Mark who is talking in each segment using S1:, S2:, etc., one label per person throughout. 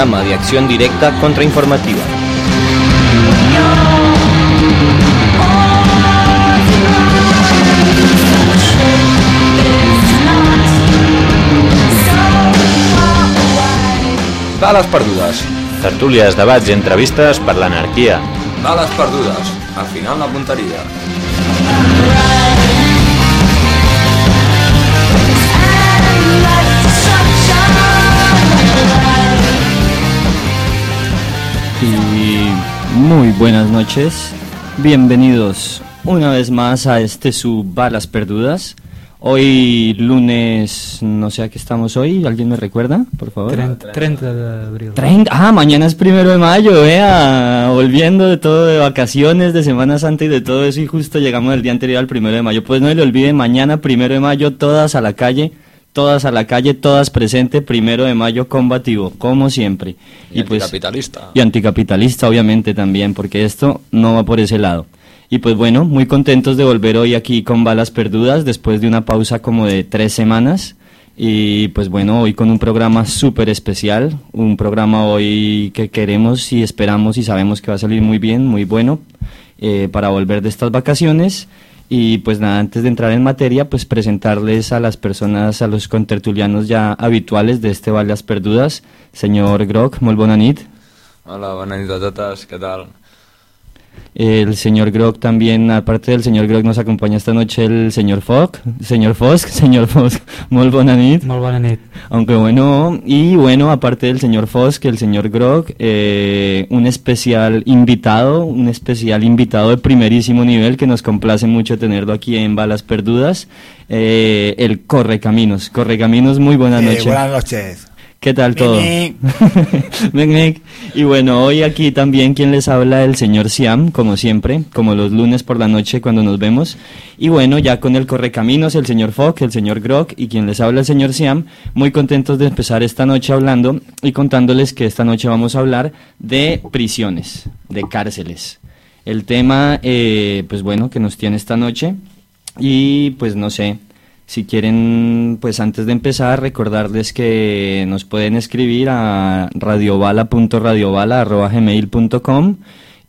S1: Programa de acción directa contrainformativa. Bales perdudes.
S2: Tertúlies, debats i entrevistes per l'anarquia.
S1: Bales perdudes. Al final la punteria.
S3: Muy buenas noches. Bienvenidos una vez más a este su Balas Perdudas. Hoy lunes, no sé a qué estamos hoy, ¿alguien me recuerda, por favor?
S4: 30, 30 de abril.
S3: 30, ah, mañana es primero de mayo, vea, volviendo de todo, de vacaciones, de Semana Santa y de todo eso, y justo llegamos el día anterior al primero de mayo. Pues no le olviden, mañana primero de mayo, todas a la calle, todas a la calle, todas presentes, primero de mayo combativo, como siempre.
S1: Y, anticapitalista.
S3: Y anticapitalista, obviamente, también, porque esto no va por ese lado. Y pues bueno, muy contentos de volver hoy aquí con Balas Perdudas, después de una pausa como de tres semanas. Y pues bueno, hoy con un programa súper especial, un programa hoy que queremos y esperamos y sabemos que va a salir muy bien, muy bueno, eh, para volver de estas vacaciones. Y pues nada, antes de entrar en materia, pues presentarles a las personas, a los contertulianos ya habituales de este Balas Perdudas. Señor Grock, muy buena nit.
S1: Hola, buenas noches a todos, ¿qué tal?
S3: El señor Grog también, aparte del señor Grog, nos acompaña esta noche el señor Fosk, señor Fosk, señor Fosk, muy buena nit.
S4: Molt bona nit.
S3: Aunque bueno, y bueno, aparte del señor Fosk, el señor Grog, eh, un especial invitado, un especial invitado de primerísimo nivel que nos complace mucho tenerlo aquí en Balas Perdudas, eh, el Correcaminos. Correcaminos, muy buenas
S5: Eh,
S3: noches.
S5: buenas noches.
S3: ¿Qué tal todo? Y bueno, hoy aquí también quien les habla el señor Siam, como siempre, como los lunes por la noche cuando nos vemos. Y bueno, ya con el Correcaminos, el señor Fock, el señor Grok y quien les habla el señor Siam, muy contentos de empezar esta noche hablando y contándoles que esta noche vamos a hablar de prisiones, de cárceles. El tema, eh, pues bueno, que nos tiene esta noche y pues no sé, si quieren, pues antes de empezar, recordarles que nos pueden escribir a radiovala.radiovala.gmail.com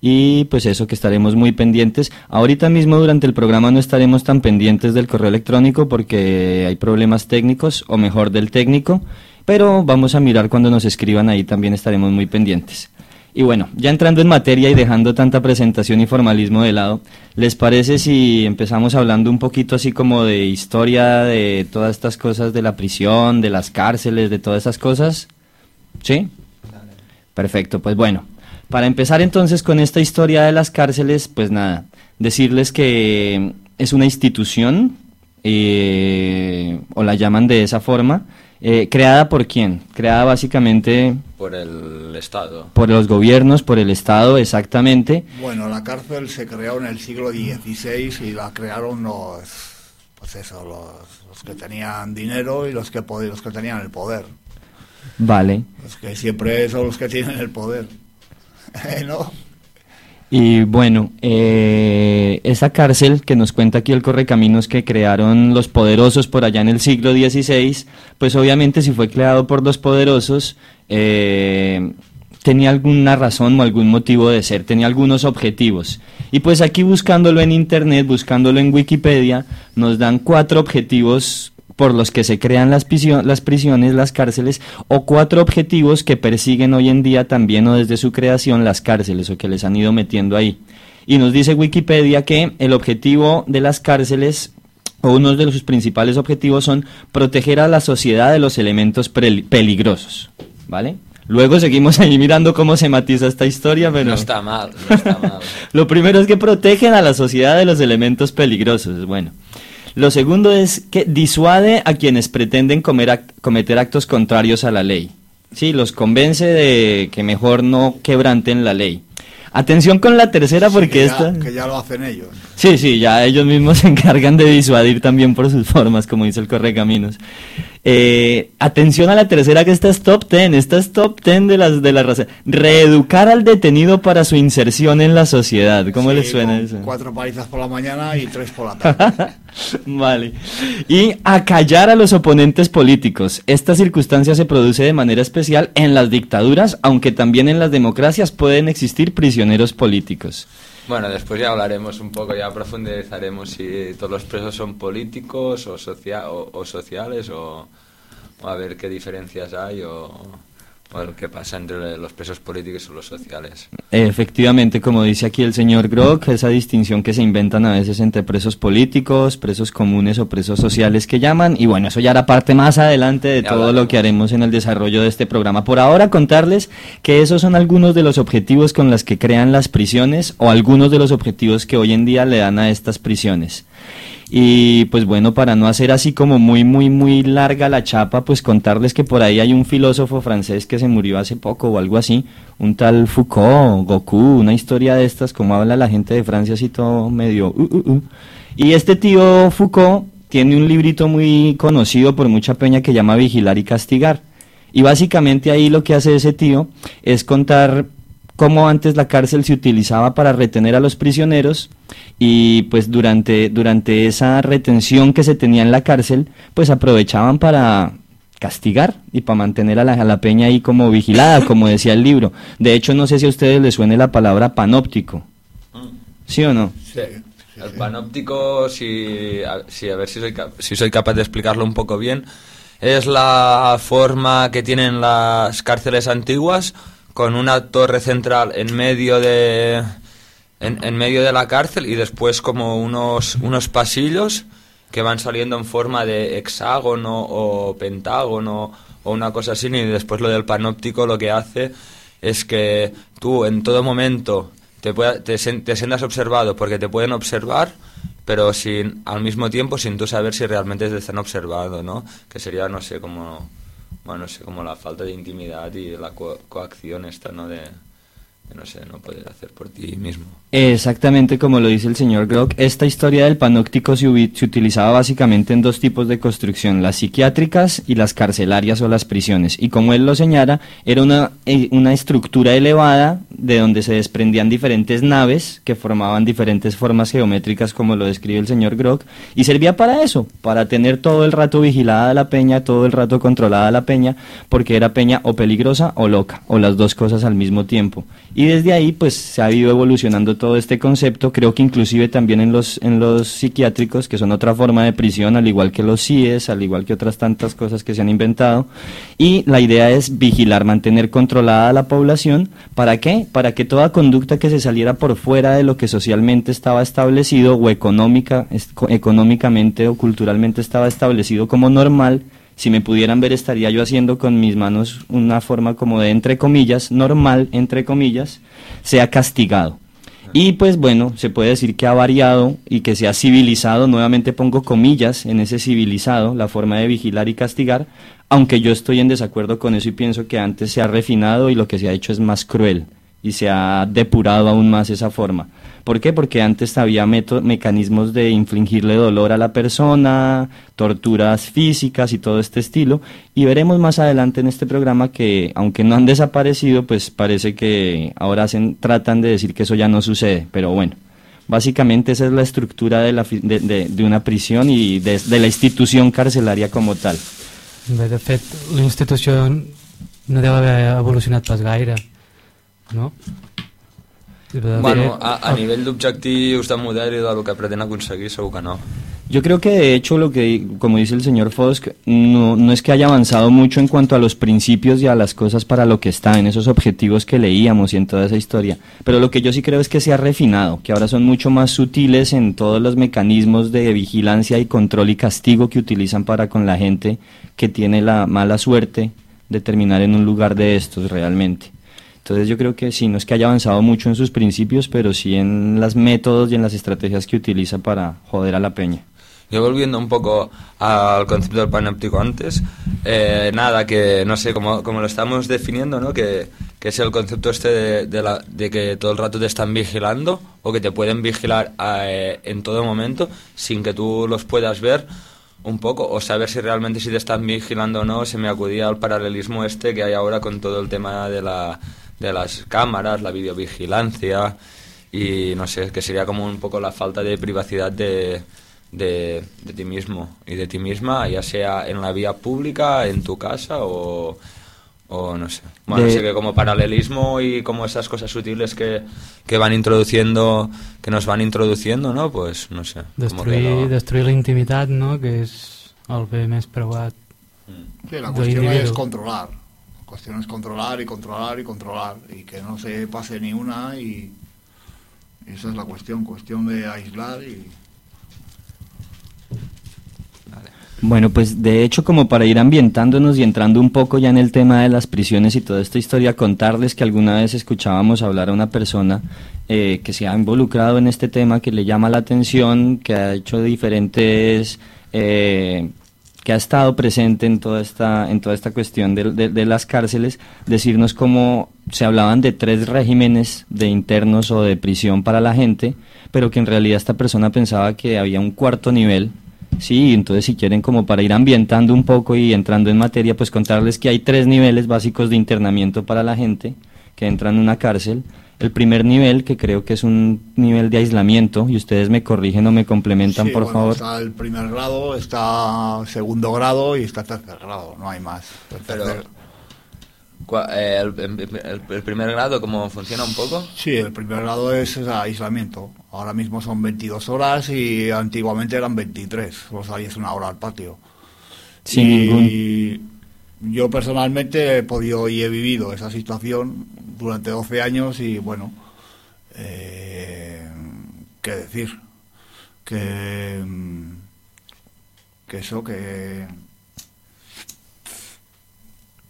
S3: y pues eso que estaremos muy pendientes. Ahorita mismo durante el programa no estaremos tan pendientes del correo electrónico porque hay problemas técnicos, o mejor del técnico, pero vamos a mirar cuando nos escriban ahí también estaremos muy pendientes. Y bueno, ya entrando en materia y dejando tanta presentación y formalismo de lado, ¿les parece si empezamos hablando un poquito así como de historia de todas estas cosas de la prisión, de las cárceles, de todas esas cosas? ¿Sí? Perfecto, pues bueno, para empezar entonces con esta historia de las cárceles, pues nada, decirles que es una institución, eh, o la llaman de esa forma, eh, creada por quién? Creada básicamente
S1: Por el Estado.
S3: por los gobiernos, por el Estado, exactamente.
S5: Bueno, la cárcel se creó en el siglo XVI y la crearon los, pues eso, los, los que tenían dinero y los que, pod- los que tenían el poder.
S3: Vale.
S5: Los que siempre son los que tienen el poder. ¿No?
S3: Y bueno, eh, esa cárcel que nos cuenta aquí el Correcaminos que crearon los poderosos por allá en el siglo XVI, pues obviamente si fue creado por los poderosos, eh, tenía alguna razón o algún motivo de ser, tenía algunos objetivos. Y pues aquí buscándolo en internet, buscándolo en Wikipedia, nos dan cuatro objetivos por los que se crean las, las prisiones, las cárceles, o cuatro objetivos que persiguen hoy en día también o desde su creación las cárceles o que les han ido metiendo ahí. Y nos dice Wikipedia que el objetivo de las cárceles o uno de sus principales objetivos son proteger a la sociedad de los elementos peligrosos, ¿vale? Luego seguimos ahí mirando cómo se matiza esta historia, pero...
S1: No está mal, no está mal.
S3: Lo primero es que protegen a la sociedad de los elementos peligrosos. Bueno, lo segundo es que disuade a quienes pretenden comer act- cometer actos contrarios a la ley. Sí, los convence de que mejor no quebranten la ley. Atención con la tercera porque
S5: que,
S3: esta...
S5: que ya lo hacen ellos.
S3: Sí, sí, ya ellos mismos se encargan de disuadir también por sus formas, como dice el Correcaminos. Eh, atención a la tercera que esta es top ten, esta es top ten de las de la raza. Reeducar al detenido para su inserción en la sociedad. ¿Cómo
S5: Sí,
S3: les suena eso?
S5: Cuatro palizas por la mañana y tres por la tarde.
S3: Vale. Y acallar a los oponentes políticos. Esta circunstancia se produce de manera especial en las dictaduras, aunque también en las democracias pueden existir prisioneros políticos.
S4: Bueno, después ya hablaremos un poco, ya profundizaremos si todos los presos son políticos o, o, sociales o, o, a ver qué diferencias hay o o lo que pasa entre los presos políticos o los sociales.
S3: Efectivamente, como dice aquí el señor Grock, esa distinción que se inventan a veces entre presos políticos, presos comunes o presos sociales que llaman, y bueno, eso ya era parte más adelante de todo lo que haremos en el desarrollo de este programa. Por ahora contarles que esos son algunos de los objetivos con los que crean las prisiones o algunos de los objetivos que hoy en día le dan a estas prisiones. Y pues bueno, para no hacer así como muy, muy, muy larga la chapa, pues contarles que por ahí hay un filósofo francés que se murió hace poco o algo así, un tal Foucault, Goku, una historia de estas, como habla la gente de Francia, así todo medio... Uh, uh, uh. Y este tío Foucault tiene un librito muy conocido por mucha peña que llama Vigilar y Castigar. Y básicamente ahí lo que hace ese tío es contar cómo antes la cárcel se utilizaba para retener a los prisioneros y pues durante, durante esa retención que se tenía en la cárcel, pues aprovechaban para castigar y para mantener a la, la peña ahí como vigilada, como decía el libro. De hecho, no sé si a ustedes les suene la palabra panóptico. ¿Sí o no?
S4: Sí. El panóptico, si, a, a ver si soy, si soy capaz de explicarlo un poco bien, es la forma que tienen las cárceles antiguas con una torre central en medio de en, medio de la cárcel y después como unos unos pasillos que van saliendo en forma de hexágono o pentágono o una cosa así y después lo del panóptico lo que hace es que tú en todo momento te, te, te sientas observado porque te pueden observar pero sin al mismo tiempo sin tú saber si realmente te están observando, ¿no? Que sería, no sé, como bueno, no sé, como la falta de intimidad y la coacción esta, ¿no? De, no sé, no poder hacer por ti mismo.
S3: Exactamente como lo dice el señor Grock, esta historia del panóptico se, se, utilizaba básicamente en dos tipos de construcción, las psiquiátricas y las carcelarias o las prisiones. Y como él lo señala, era una, eh, una estructura elevada de donde se desprendían diferentes naves que formaban diferentes formas geométricas como lo describe el señor Grock y servía para eso, para tener todo el rato vigilada la peña, todo el rato controlada la peña, porque era peña o peligrosa o loca, o las dos cosas al mismo tiempo. Desde ahí pues se ha ido evolucionando todo este concepto, creo que inclusive también en los, en los psiquiátricos, que son otra forma de prisión, al igual que los CIES, al igual que otras tantas cosas que se han inventado. Y la idea es vigilar, mantener controlada la población. ¿Para qué? Para que toda conducta que se saliera por fuera de lo que socialmente estaba establecido o económica, económicamente o culturalmente estaba establecido como normal, si me pudieran ver estaría yo haciendo con mis manos una forma como de entre comillas, normal, entre comillas, sea castigado. Y pues bueno, se puede decir que ha variado y que se ha civilizado, nuevamente pongo comillas en ese civilizado, la forma de vigilar y castigar, aunque yo estoy en desacuerdo con eso y pienso que antes se ha refinado y lo que se ha hecho es más cruel y se ha depurado aún más esa forma. ¿Por qué? Porque antes había mecanismos de infligirle dolor a la persona, torturas físicas y todo este estilo. Y veremos más adelante en este programa que, aunque no han desaparecido, pues parece que ahora hacen, tratan de decir que eso ya no sucede. Pero bueno, básicamente esa es la estructura de, la, de, de, de una prisión y de, la institución carcelaria como tal.
S6: De fet, la institución no debe haber evolucionado pas gaire, no?
S4: Bueno, a, a nivell d'objectius de model i del que pretén aconseguir segur que no.
S3: Yo creo que de hecho lo que, como dice el señor Fosk, no, no es que haya avanzado mucho en cuanto a los principios y a las cosas para lo que está, en esos objetivos que leíamos y en toda esa historia. Pero lo que yo sí creo es que se ha refinado, que ahora son mucho más sutiles en todos los mecanismos de vigilancia y control y castigo que utilizan para con la gente que tiene la mala suerte de terminar en un lugar de estos realmente. Entonces yo creo que sí, no es que haya avanzado mucho en sus principios, pero sí en los métodos y en las estrategias que utiliza para joder a la peña.
S4: Yo volviendo un poco al concepto del panóptico antes, eh, nada, que no sé, como, como lo estamos definiendo, ¿no? Que, que es el concepto este de, la, de, que todo el rato te están vigilando o que te pueden vigilar eh, en todo momento sin que tú los puedas ver un poco o saber si realmente si te están vigilando o no, se me acudía al paralelismo este que hay ahora con todo el tema de la de las cámaras, la videovigilancia y no sé, que sería como un poco la falta de privacidad de, de, de ti mismo y de ti misma, ya sea en la vía pública, en tu casa o, o no sé. Bueno,
S3: De-
S4: sé que como paralelismo y como esas cosas sutiles que, que van introduciendo, que nos van introduciendo, ¿no? Pues no sé.
S6: Destruir,
S4: no-
S6: destruir la intimitat, no?, que és el bé més preuat.
S5: Sí, la es
S6: individuo.
S5: controlar. Cuestión es controlar y controlar y controlar. Y que no se pase ni una y... y esa es la cuestión, cuestión de aislar y...
S3: Bueno, pues de hecho como para ir ambientándonos y entrando un poco ya en el tema de las prisiones y toda esta historia, contarles que alguna vez escuchábamos hablar a una persona eh, que se ha involucrado en este tema, que le llama la atención, que ha hecho diferentes... eh, que ha estado presente en toda esta, en toda esta cuestión de, de- las cárceles, decirnos cómo se hablaban de tres regímenes de internos o de prisión para la gente, pero que en realidad esta persona pensaba que había un cuarto nivel, Sí, entonces si quieren como para ir ambientando un poco y entrando en materia, pues contarles que hay tres niveles básicos de internamiento para la gente que entra en una cárcel. El primer nivel, que creo que es un nivel de aislamiento, y ustedes me corrigen o me complementan,
S5: Sí,
S3: por
S5: bueno,
S3: favor.
S5: Está el primer grado, está segundo grado y está tercer grado, no hay más. El
S4: Pero- eh, el, el- el primer grado, ¿cómo funciona un poco?
S5: Sí, el primer grado es aislamiento. Ahora mismo son 22 horas y antiguamente eran 23. Solo salías una hora al patio.
S3: Sin
S5: y yo personalmente he podido y he vivido esa situación durante 12 años y bueno, eh, qué decir, que, mm, que eso, que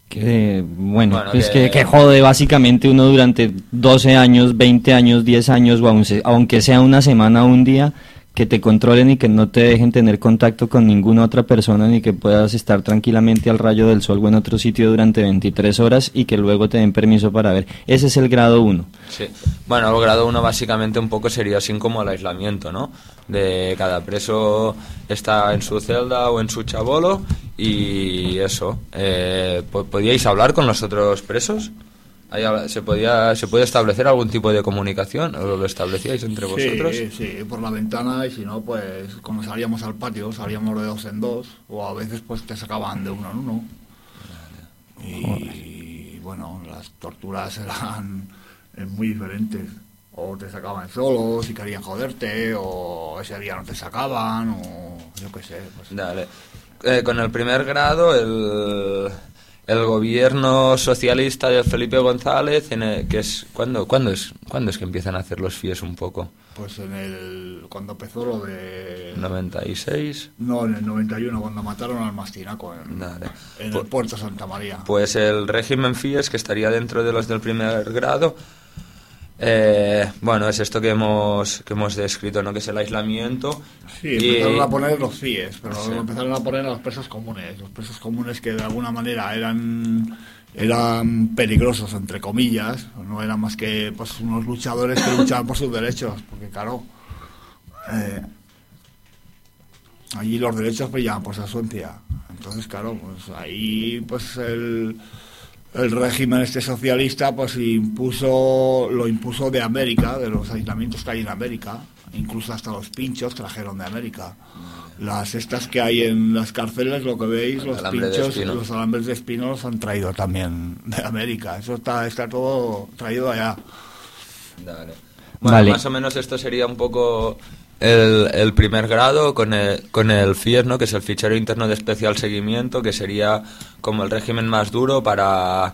S3: Que, bueno,
S4: Bueno,
S3: pues
S4: que-
S3: que, que jode básicamente uno durante 12 años, 20 años, 10 años, o aunque sea una semana o un día, que te controlen y que no te dejen tener contacto con ninguna otra persona, ni que puedas estar tranquilamente al rayo del sol o en otro sitio durante 23 horas y que luego te den permiso para ver. Ese es el grado 1.
S4: Sí. Bueno, el grado 1 básicamente un poco sería así como el aislamiento, ¿no? De cada preso está en su celda o en su chabolo y eso. Eh, po- ¿Podíais hablar con los otros presos? ¿Se podía se puede establecer algún tipo de comunicación? ¿O lo establecíais entre vosotros?
S5: Sí, sí, por la ventana y si no, pues cuando salíamos al patio salíamos de dos en dos o a veces pues te sacaban de uno en uno. Y bueno, las torturas eran eh, muy diferentes. O te sacaban solo si querían joderte, o ese día no te sacaban, o yo qué sé. Pues.
S4: Dale. Eh, con el primer grado, el, el gobierno socialista de Felipe González, en el- que es ¿cuándo, cuándo es cuándo es que empiezan a hacer los FIES un poco?
S5: Pues en el cuando empezó lo de
S4: 96.
S5: no en el 91 cuando mataron al Mastinaco en,
S4: Dale.
S5: en
S4: Pu-
S5: el puerto Santa María.
S4: Pues el régimen FIES, que estaría dentro de los del primer grado, eh, bueno, es esto que hemos, que hemos descrito, ¿no? Que es el aislamiento.
S5: Sí,
S4: Y-
S5: empezaron a poner los FIES, pero
S4: Sí.
S5: empezaron a poner a los presos comunes. Los presos comunes que de alguna manera eran eran peligrosos, entre comillas. No eran más que pues, unos luchadores que luchaban por sus derechos. Porque, claro, eh, allí los derechos brillaban por su ausencia. Entonces, claro, pues ahí pues el, el régimen este socialista pues impuso lo impuso de América, de los aislamientos que hay en América, incluso hasta los pinchos trajeron de América. Las estas que hay en las cárceles, lo que veis,
S4: El
S5: los pinchos, los alambres de espino los han traído también de América. Eso está, está todo traído allá.
S4: Dale. Bueno,
S3: Vale.
S4: más o menos esto sería un poco el, el primer grado con el, con el FIES, que es el fichero interno de especial seguimiento, que sería como el régimen más duro para,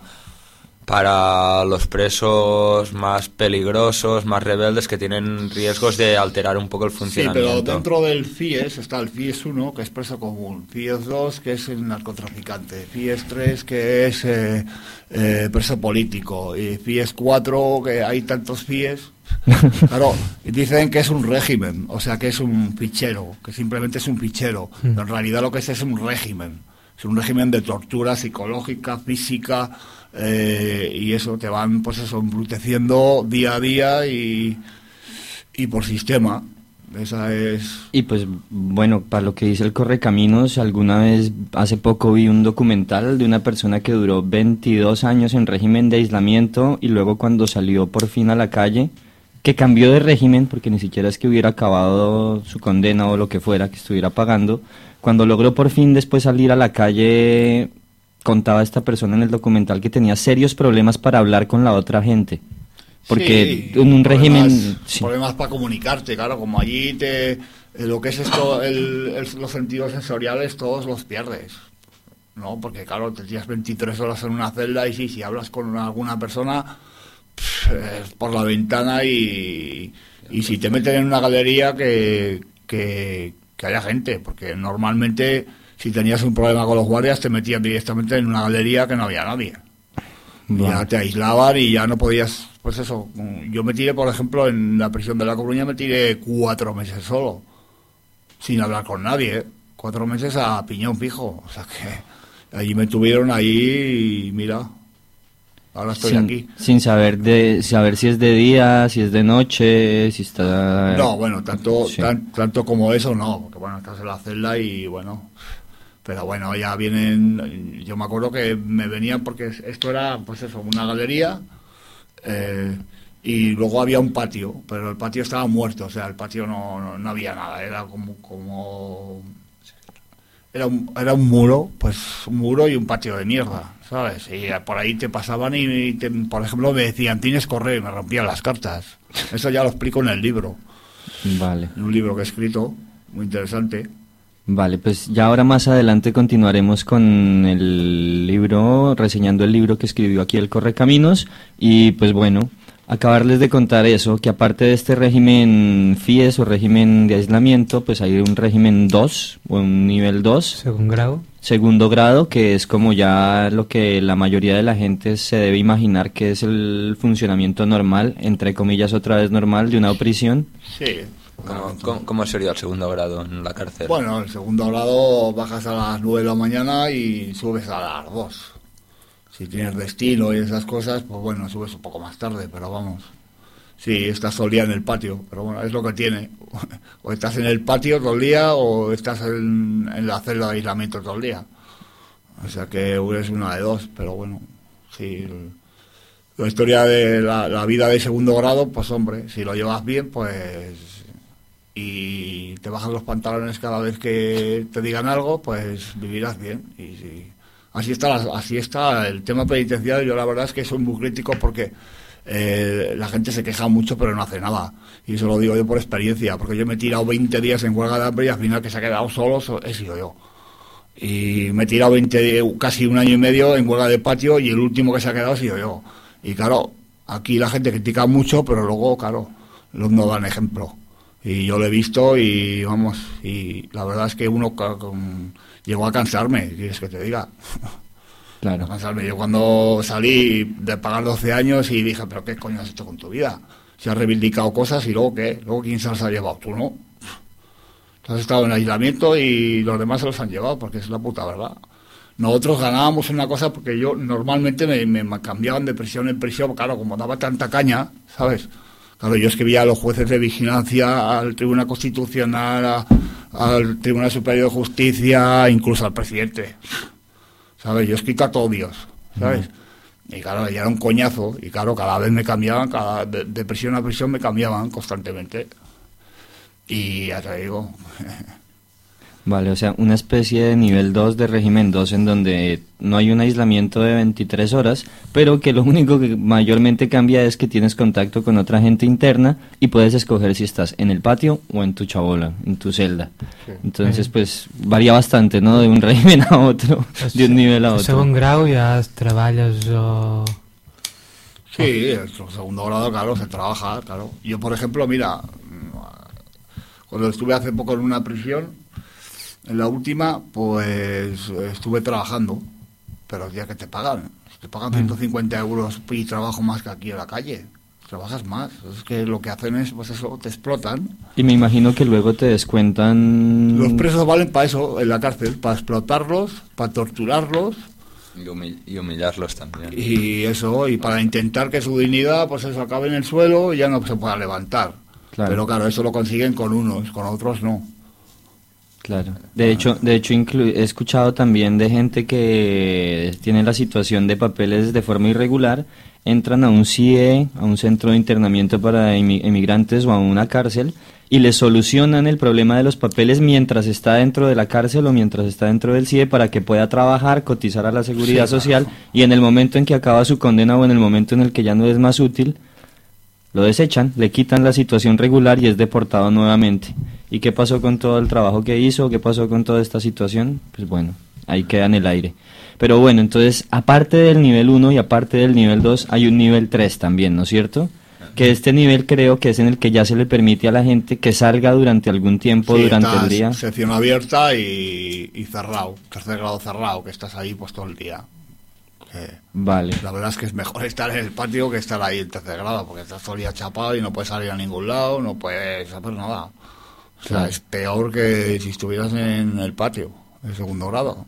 S4: para los presos más peligrosos, más rebeldes, que tienen riesgos de alterar un poco el
S5: Sí,
S4: funcionamiento.
S5: pero dentro del FIES está el FIES 1, que es preso común, FIES 2, que es el narcotraficante, FIES 3, que es eh, eh, preso político, y FIES 4, que hay tantos FIES. Claro, dicen que es un régimen, o sea que es un fichero, que simplemente es un fichero, pero en realidad lo que es es un régimen. Es un régimen de tortura psicológica, física, eh, y eso te van, pues eso, embruteciendo día a día y, y por sistema. Esa es.
S3: Y pues bueno, para lo que dice el Correcaminos, alguna vez hace poco vi un documental de una persona que duró 22 años en régimen de aislamiento y luego cuando salió por fin a la calle, que cambió de régimen, porque ni siquiera es que hubiera acabado su condena o lo que fuera, que estuviera pagando, cuando logró por fin después salir a la calle, contaba esta persona en el documental que tenía serios problemas para hablar con la otra gente. Porque
S5: Sí,
S3: en un
S5: problemas-
S3: régimen... sí.
S5: Problemas para comunicarte, claro, como allí te, eh, lo que es esto, el- el- los sentidos sensoriales todos los pierdes. ¿No? Porque claro, te tiras 23 horas en una celda y sí, si hablas con alguna persona pff, es por la ventana y, y si te meten en una galería que, que, que haya gente, porque normalmente si tenías un problema con los guardias te metían directamente en una galería que no había nadie. Ya te aislaban y ya no podías, pues eso, yo me tiré, por ejemplo, en la prisión de La Coruña me tiré cuatro meses solo, sin hablar con nadie, ¿eh? cuatro meses a piñón fijo, o sea que allí me tuvieron ahí y mira, ahora estoy
S3: sin,
S5: aquí.
S3: sin saber de saber si es de día, si es de noche, si está...
S5: No, bueno, tanto,
S3: Sí.
S5: tan- tanto como eso no, porque bueno, estás en la celda y bueno, pero bueno, ya vienen, yo me acuerdo que me venían porque esto era, pues eso, una galería eh, y luego había un patio, pero el patio estaba muerto, o sea, el patio no, no, no había nada, era como, como era un, era un muro, pues un muro y un patio de mierda, ¿sabes? Y por ahí te pasaban y, y te- por ejemplo, me decían, tienes correo y me rompían las cartas. Eso ya lo explico en el libro,
S3: Vale.
S5: en un libro que he escrito, muy interesante.
S3: Vale, pues ya ahora más adelante continuaremos con el libro, reseñando el libro que escribió aquí el Correcaminos y pues bueno, acabarles de contar eso, que aparte de este régimen FIES o régimen de aislamiento, pues hay un régimen 2 o un nivel 2,
S6: Segon grau.
S3: segundo grado, que es como ya lo que la mayoría de la gente se debe imaginar que es el funcionamiento normal, entre comillas otra vez normal, de una prisión.
S5: Sí.
S4: ¿Cómo, cómo- cómo sería el segundo grado en la cárcel?
S5: Bueno, el segundo grado bajas a las 9 de la mañana y subes a las 2. Si tienes destino y esas cosas, pues bueno, subes un poco más tarde, pero vamos. Sí, estás todo el día en el patio, pero bueno, es lo que tiene. O estás en el patio todo el día o estás en, en la celda de aislamiento todo el día. O sea que es una de dos, pero bueno, sí. el- la historia de la, la vida de segundo grado, pues hombre, si lo llevas bien, pues y te bajan los pantalones cada vez que te digan algo, pues vivirás bien. Y si- así está, así está el tema penitenciario. Yo la verdad es que soy muy crítico porque eh, la gente se queja mucho pero no hace nada. Y eso lo digo yo por experiencia, porque yo me he tirado 20 días en huelga de hambre y al final que se ha quedado solo so- he sido yo. Y me he tirado 20, di- casi un año y medio en huelga de patio y el último que se ha quedado ha sido yo. Y claro, aquí la gente critica mucho, pero luego, claro, no dan ejemplo. Y yo lo he visto y vamos, y la verdad es que uno con- llegó a cansarme, ¿quieres que te diga? A
S3: Claro.
S5: cansarme. Yo cuando salí de pagar 12 años y dije, pero ¿qué coño has hecho con tu vida? Se has reivindicado cosas y luego qué, luego quién se las ha llevado, tú no. Tú has estado en aislamiento y los demás se los han llevado, porque es la puta verdad. Nosotros ganábamos una cosa porque yo normalmente me, me cambiaban de prisión en prisión, claro, como daba tanta caña, ¿sabes? Claro, yo escribía a los jueces de vigilancia, al Tribunal Constitucional, a- al Tribunal Superior de Justicia, incluso al presidente. ¿Sabes? Yo he escrito a todo Dios, ¿sabes? Y claro, ya era un coñazo. Y claro, cada vez me cambiaban, cada, de, de prisión a prisión me cambiaban constantemente. Y ya te digo,
S3: Vale, o sea, una especie de nivel 2 de régimen 2 en donde no hay un aislamiento de 23 horas, pero que lo único que mayormente cambia es que tienes contacto con otra gente interna y puedes escoger si estás en el patio o en tu chabola, en tu celda. Entonces, pues varía bastante, ¿no? De un régimen a otro, de un nivel a otro.
S6: segon grau ja treballes o...
S5: Sí, el segundo grado, claro, se trabaja, claro. Yo, por ejemplo, mira, cuando estuve hace poco en una prisión, en la última, pues estuve trabajando, pero ya que te pagan, te pagan 150 euros y trabajo más que aquí en la calle. Trabajas más, es que lo que hacen es, pues eso, te explotan.
S3: Y me imagino que luego te descuentan...
S5: Los presos valen para eso, en la cárcel, para explotarlos, para torturarlos
S4: y humillarlos también.
S5: y eso, y para intentar que su dignidad, pues eso, acabe en el suelo y ya no se pueda levantar.
S3: Claro.
S5: Pero claro, eso lo consiguen con unos, con otros no.
S3: Claro. De hecho, de hecho he escuchado también de gente que tiene la situación de papeles de forma irregular, entran a un CIE, a un centro de internamiento para emigrantes o a una cárcel y le solucionan el problema de los papeles mientras está dentro de la cárcel o mientras está dentro del CIE para que pueda trabajar, cotizar a la seguridad social y en el momento en que acaba su condena o en el momento en el que ya no es más útil, lo desechan, le quitan la situación regular y es deportado nuevamente. ¿Y qué pasó con todo el trabajo que hizo? ¿Qué pasó con toda esta situación? Pues bueno, ahí queda en el aire. Pero bueno, entonces, aparte del nivel 1 y aparte del nivel 2, hay un nivel 3 también, ¿no es cierto? Que este nivel creo que es en el que ya se le permite a la gente que salga durante algún tiempo durante el día.
S5: Sección abierta y, y cerrado, tercer grado cerrado, que estás ahí pues todo el día.
S3: Vale.
S5: La verdad es que es mejor estar en el patio que estar ahí en tercer grado, porque estás todo el día chapado y no puedes salir a ningún lado, no puedes hacer nada. O sea, es peor que si estuvieras en el patio, en segundo grado.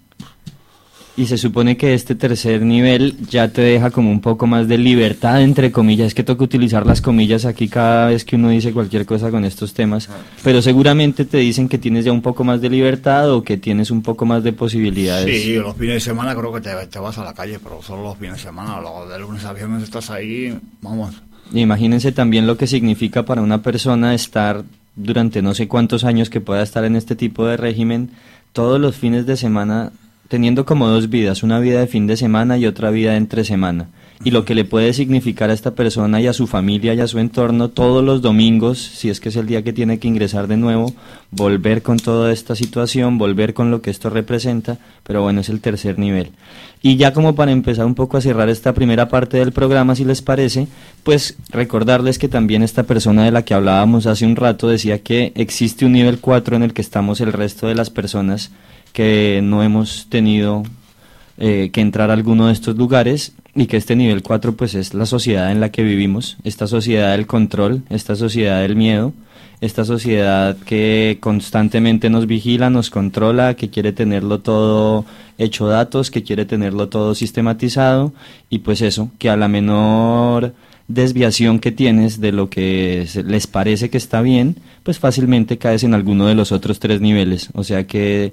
S3: Y se supone que este tercer nivel ya te deja como un poco más de libertad, entre comillas. Es que toca utilizar las comillas aquí cada vez que uno dice cualquier cosa con estos temas. Pero seguramente te dicen que tienes ya un poco más de libertad o que tienes un poco más de posibilidades.
S5: Sí, los fines de semana creo que te, te vas a la calle, pero solo los fines de semana. Luego de lunes a viernes estás ahí, vamos.
S3: Imagínense también lo que significa para una persona estar durante no sé cuántos años que pueda estar en este tipo de régimen, todos los fines de semana teniendo como dos vidas, una vida de fin de semana y otra vida de entre semana. Y lo que le puede significar a esta persona y a su familia y a su entorno todos los domingos, si es que es el día que tiene que ingresar de nuevo, volver con toda esta situación, volver con lo que esto representa, pero bueno, es el tercer nivel. Y ya como para empezar un poco a cerrar esta primera parte del programa, si les parece, pues recordarles que también esta persona de la que hablábamos hace un rato decía que existe un nivel 4 en el que estamos el resto de las personas que no hemos tenido eh, que entrar a alguno de estos lugares y que este nivel 4 pues es la sociedad en la que vivimos, esta sociedad del control, esta sociedad del miedo, esta sociedad que constantemente nos vigila, nos controla, que quiere tenerlo todo hecho datos, que quiere tenerlo todo sistematizado y pues eso, que a la menor desviación que tienes de lo que les parece que está bien, pues fácilmente caes en alguno de los otros tres niveles. O sea que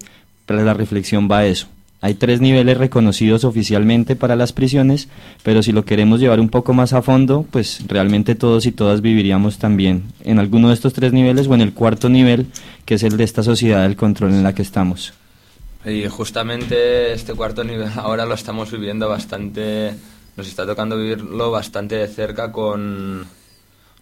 S3: la reflexión va a eso. Hay tres niveles reconocidos oficialmente para las prisiones, pero si lo queremos llevar un poco más a fondo, pues realmente todos y todas viviríamos también en alguno de estos tres niveles o en el cuarto nivel, que es el de esta sociedad del control en la que estamos.
S4: Y justamente este cuarto nivel ahora lo estamos viviendo bastante, nos está tocando vivirlo bastante de cerca con,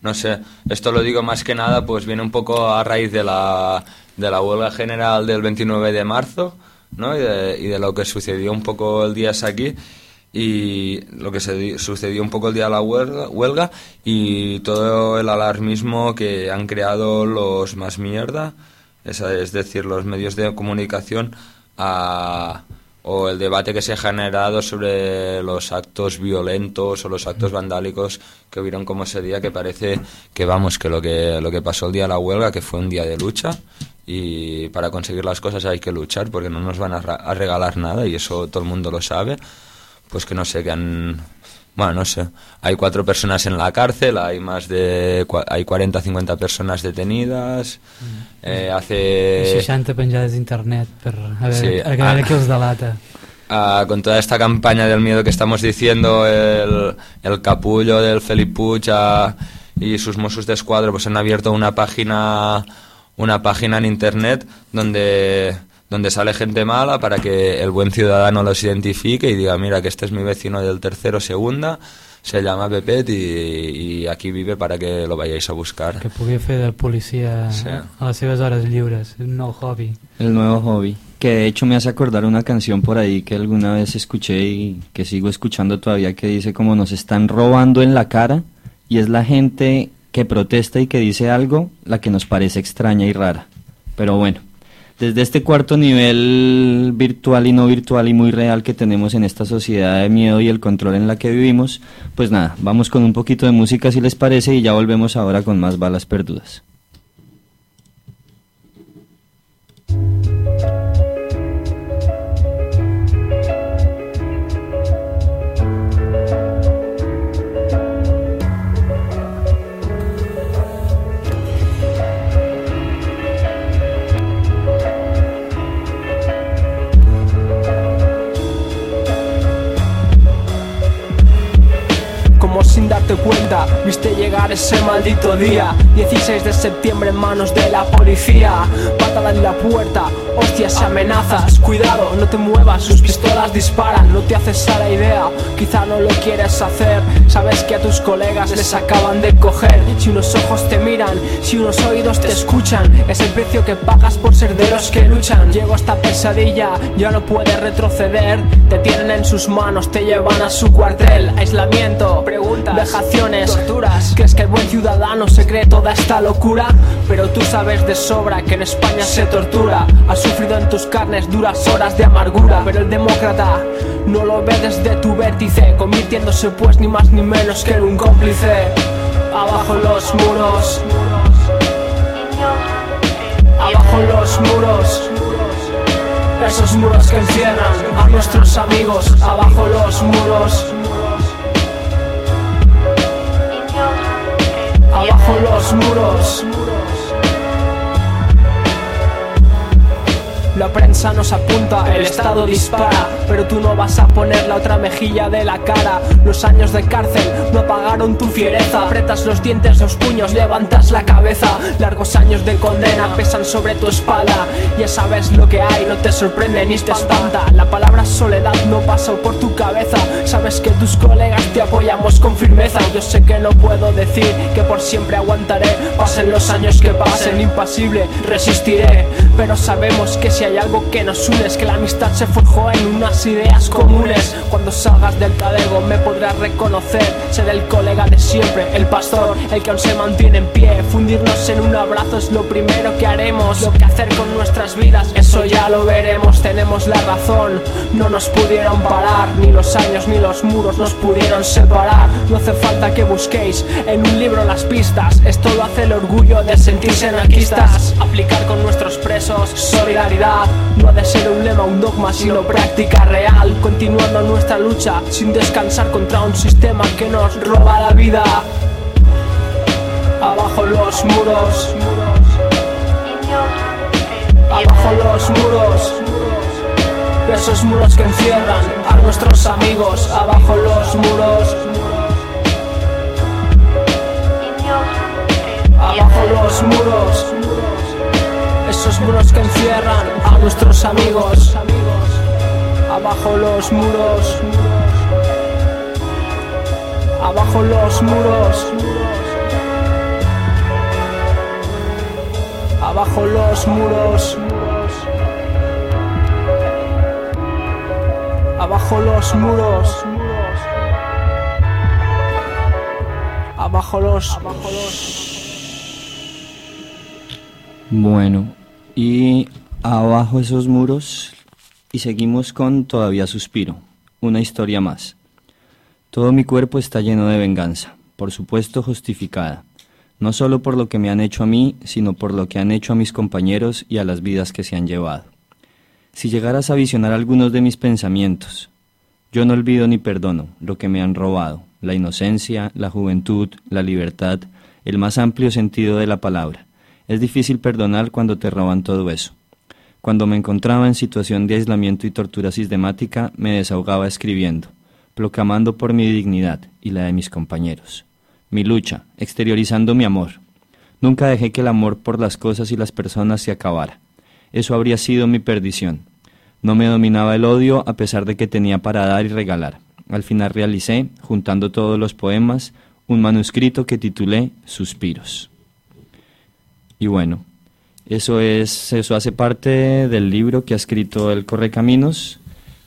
S4: no sé, esto lo digo más que nada, pues viene un poco a raíz de la, de la huelga general del 29 de marzo ¿no? y, de, lo que sucedió un poco el día aquí y lo que se sucedió un poco el día de la huelga, huelga y todo el alarmismo que han creado los más mierda, es, es decir, los medios de comunicación o el debate que se ha generado sobre los actos violentos o los actos vandálicos que hubieron como ese día que parece que vamos que lo que lo que pasó el día de la huelga que fue un día de lucha y para conseguir las cosas hay que luchar porque no nos van a, regalar nada y eso todo el mundo lo sabe. Pues que no sé, que han... Bueno, no sé. Hay cuatro personas en la cárcel, hay más de... Hay 40, 50 personas detenidas. Mm. Eh, hace...
S6: 60 penjadas d'internet per a ver, a ver ah, delata.
S4: Ah, con toda esta campaña del miedo que estamos diciendo, el, el capullo del Felipe Puig y sus Mossos de Escuadra pues han abierto una página una página en internet donde, donde sale gente mala para que el buen ciudadano los identifique y diga, mira, que este es mi vecino del tercero segunda, se llama Pepet y, aquí vive para que lo vayáis a buscar.
S6: Que puede hacer de policía a las horas libres, el nuevo hobby.
S3: El nuevo hobby. Que de hecho me hace acordar una canción por ahí que alguna vez escuché y que sigo escuchando todavía que dice como nos están robando en la cara y es la gente que protesta y que dice algo, la que nos parece extraña y rara. Pero bueno, desde este cuarto nivel virtual y no virtual y muy real que tenemos en esta sociedad de miedo y el control en la que vivimos, pues nada, vamos con un poquito de música si les parece y ya volvemos ahora con más balas perdudas.
S7: Maldito día, 16 de septiembre en manos de la policía. Patada en la puerta, hostias y amenazas. Cuidado, no te muevas, sus pistolas disparan. No te haces a la idea, quizá no lo quieres hacer. Sabes que a tus colegas les acaban de coger. Si unos ojos te miran, si unos oídos te escuchan, es el precio que pagas por ser de los que luchan. Llego a esta pesadilla, ya no puedes retroceder. Te tienen en sus manos, te llevan a su cuartel. Aislamiento, preguntas, vejaciones, torturas. ¿Crees que el buen ciudadano se cree toda esta locura? Pero tú sabes de sobra que en España se tortura. Sufrido en tus carnes duras horas de amargura. Pero el demócrata no lo ve desde tu vértice, convirtiéndose pues ni más ni menos que en un cómplice. Abajo los muros. Abajo los muros. Esos muros que encierran a nuestros amigos. Abajo los muros. Abajo los muros. La prensa nos apunta, el Estado dispara, pero tú no vas a poner la otra mejilla de la cara. Los años de cárcel no apagaron tu fiereza. Apretas los dientes, los puños, levantas la cabeza. Largos años de condena pesan sobre tu espalda. Ya sabes lo que hay, no te sorprende ni te espanta. La palabra soledad no pasó por tu cabeza. Sabes que tus colegas te apoyamos con firmeza. Yo sé que no puedo decir que por siempre aguantaré. Pasen los años que pasen, impasible, resistiré. Pero sabemos que si hay algo que nos une es que la amistad se forjó en unas ideas comunes. Cuando salgas del talego me podrás reconocer. Ser el colega de siempre, el pastor, el que aún se mantiene en pie. Fundirnos en un abrazo es lo primero que haremos. Lo que hacer con nuestras vidas, eso ya lo veremos. Tenemos la razón, no nos pudieron parar. Ni los años ni los muros nos pudieron separar. No hace falta que busquéis en un libro las pistas. Esto lo hace el orgullo de sentirse anarquistas. Aplicar con nuestros presos solidaridad no ha de ser un lema, un dogma, sino práctica real. Continuando nuestra lucha sin descansar contra un sistema que nos roba la vida. Abajo los muros. Abajo los muros. Esos muros que encierran a nuestros amigos. Abajo los muros. Abajo los muros esos muros que encierran a nuestros amigos. Abajo los muros. Abajo los muros. Abajo los muros. Abajo los muros. Abajo los. Abajo los.
S3: Bueno, y abajo esos muros y seguimos con Todavía Suspiro, una historia más. Todo mi cuerpo está lleno de venganza, por supuesto justificada, no solo por lo que me han hecho a mí, sino por lo que han hecho a mis compañeros y a las vidas que se han llevado. Si llegaras a visionar algunos de mis pensamientos, yo no olvido ni perdono lo que me han robado, la inocencia, la juventud, la libertad, el más amplio sentido de la palabra es difícil perdonar cuando te roban todo eso. Cuando me encontraba en situación de aislamiento y tortura sistemática, me desahogaba escribiendo, proclamando por mi dignidad y la de mis compañeros. Mi lucha, exteriorizando mi amor. Nunca dejé que el amor por las cosas y las personas se acabara. Eso habría sido mi perdición. No me dominaba el odio a pesar de que tenía para dar y regalar. Al final realicé, juntando todos los poemas, un manuscrito que titulé Suspiros. Y bueno, eso es eso hace parte del libro que ha escrito el Correcaminos